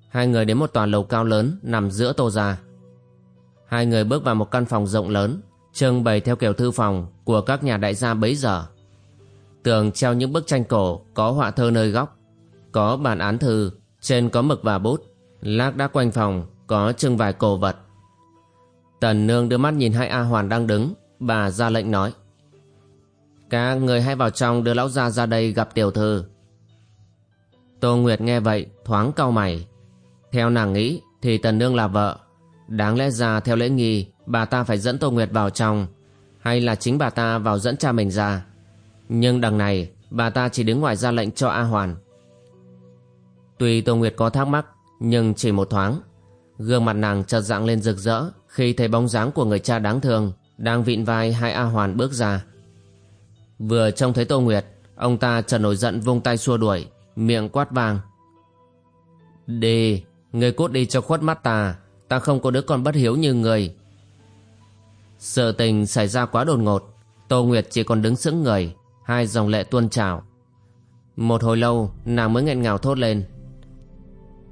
Hai người đến một tòa lầu cao lớn nằm giữa Tô Gia. Hai người bước vào một căn phòng rộng lớn trưng bày theo kiểu thư phòng của các nhà đại gia bấy giờ. Tường treo những bức tranh cổ có họa thơ nơi góc, có bàn án thư, trên có mực và bút, lác đác quanh phòng có trưng vài cổ vật. Tần nương đưa mắt nhìn hai A Hoàn đang đứng, bà ra lệnh nói. Các người hãy vào trong đưa lão gia ra đây gặp tiểu thư. Tô Nguyệt nghe vậy, thoáng cau mày. Theo nàng nghĩ thì tần nương là vợ. Đáng lẽ ra theo lễ nghi bà ta phải dẫn Tô Nguyệt vào trong hay là chính bà ta vào dẫn cha mình ra. Nhưng đằng này bà ta chỉ đứng ngoài ra lệnh cho A Hoàn. Tuy Tô Nguyệt có thắc mắc nhưng chỉ một thoáng gương mặt nàng chợt dạng lên rực rỡ khi thấy bóng dáng của người cha đáng thương đang vịn vai hai A Hoàn bước ra. Vừa trông thấy Tô Nguyệt ông ta chợt nổi giận vung tay xua đuổi miệng quát vang. Đi, người cút đi cho khuất mắt ta. Ta không có đứa con bất hiếu như người. Sự tình xảy ra quá đột ngột. Tô Nguyệt chỉ còn đứng sững người, Hai dòng lệ tuôn trào. Một hồi lâu, nàng mới nghẹn ngào thốt lên.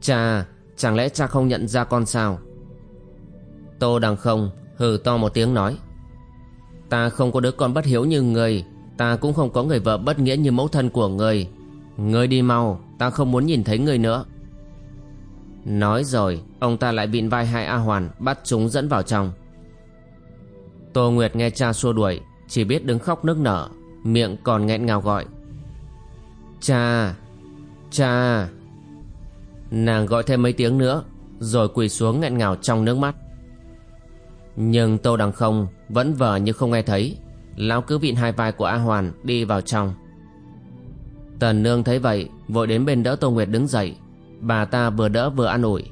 Cha, Chẳng lẽ cha không nhận ra con sao? Tô đằng không Hừ to một tiếng nói. Ta không có đứa con bất hiếu như người. Ta cũng không có người vợ bất nghĩa như mẫu thân của người. Người đi mau, Ta không muốn nhìn thấy người nữa. Nói rồi, Ông ta lại vịn vai hai A Hoàn, Bắt chúng dẫn vào trong. Tô Nguyệt nghe cha xua đuổi, Chỉ biết đứng khóc nức nở, Miệng còn nghẹn ngào gọi. Cha Cha. Nàng gọi thêm mấy tiếng nữa, Rồi quỳ xuống nghẹn ngào trong nước mắt. Nhưng Tô Đằng Không Vẫn vờ như không nghe thấy, Lão cứ vịn hai vai của A Hoàn đi vào trong. Tần Nương thấy vậy, Vội đến bên đỡ Tô Nguyệt đứng dậy. Bà ta vừa đỡ vừa an ủi.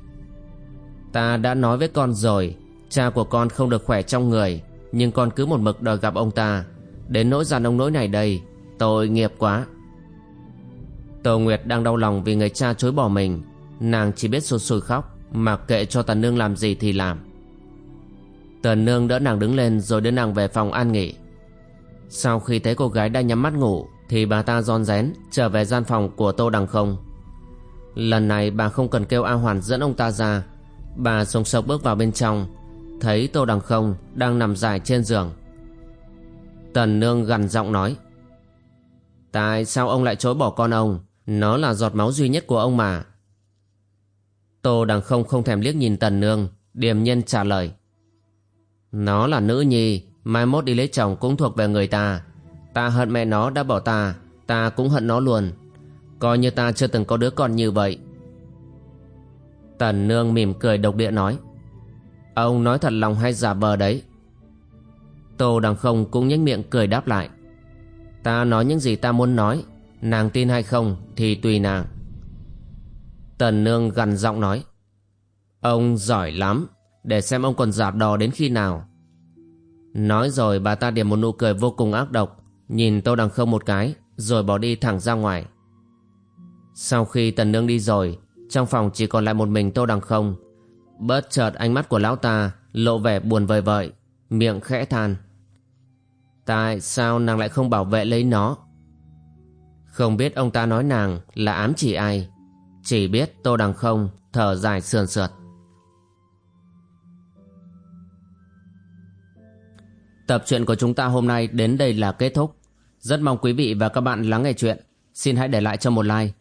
Ta đã nói với con rồi, Cha của con không được khỏe trong người, Nhưng con cứ một mực đòi gặp ông ta. Đến nỗi giàn ông nỗi này đây, Tội nghiệp quá. Tô Nguyệt đang đau lòng vì người cha chối bỏ mình. Nàng chỉ biết sụt sùi khóc, Mặc kệ cho Tần Nương làm gì thì làm. Tần Nương đỡ nàng đứng lên Rồi đưa nàng về phòng an nghỉ. Sau khi thấy cô gái đang nhắm mắt ngủ, Thì bà ta ron rén Trở về gian phòng của Tô Đằng Không. Lần này bà không cần kêu A Hoàn dẫn ông ta ra. Bà sông sộc bước vào bên trong, Thấy Tô Đằng Không đang nằm dài trên giường. Tần Nương gằn giọng nói, Tại sao ông lại chối bỏ con ông? Nó là giọt máu duy nhất của ông mà. Tô Đằng Không không thèm liếc nhìn Tần Nương, Điềm nhiên trả lời, Nó là nữ nhi, Mai mốt đi lấy chồng cũng thuộc về người ta. Ta hận mẹ nó đã bỏ ta Ta cũng hận nó luôn. Coi như ta chưa từng có đứa con như vậy. Tần Nương mỉm cười độc địa nói, Ông nói thật lòng hay giả vờ đấy? Tô Đằng Không cũng nhếch miệng cười đáp lại, Ta nói những gì ta muốn nói, Nàng tin hay không thì tùy nàng. Tần Nương gằn giọng nói, Ông giỏi lắm, Để xem ông còn giả đò đến khi nào. Nói rồi bà ta điểm một nụ cười vô cùng ác độc, Nhìn Tô Đằng Không một cái, Rồi bỏ đi thẳng ra ngoài. Sau khi Tần Nương đi rồi, Trong phòng chỉ còn lại một mình Tô Đằng Không. Bất chợt ánh mắt của lão ta, Lộ vẻ buồn vời vợi, Miệng khẽ than. Tại sao nàng lại không bảo vệ lấy nó? Không biết ông ta nói nàng là ám chỉ ai, Chỉ biết Tô Đằng Không thở dài sườn sượt. Tập truyện của chúng ta hôm nay đến đây là kết thúc. Rất mong quý vị và các bạn lắng nghe chuyện. Xin hãy để lại cho một like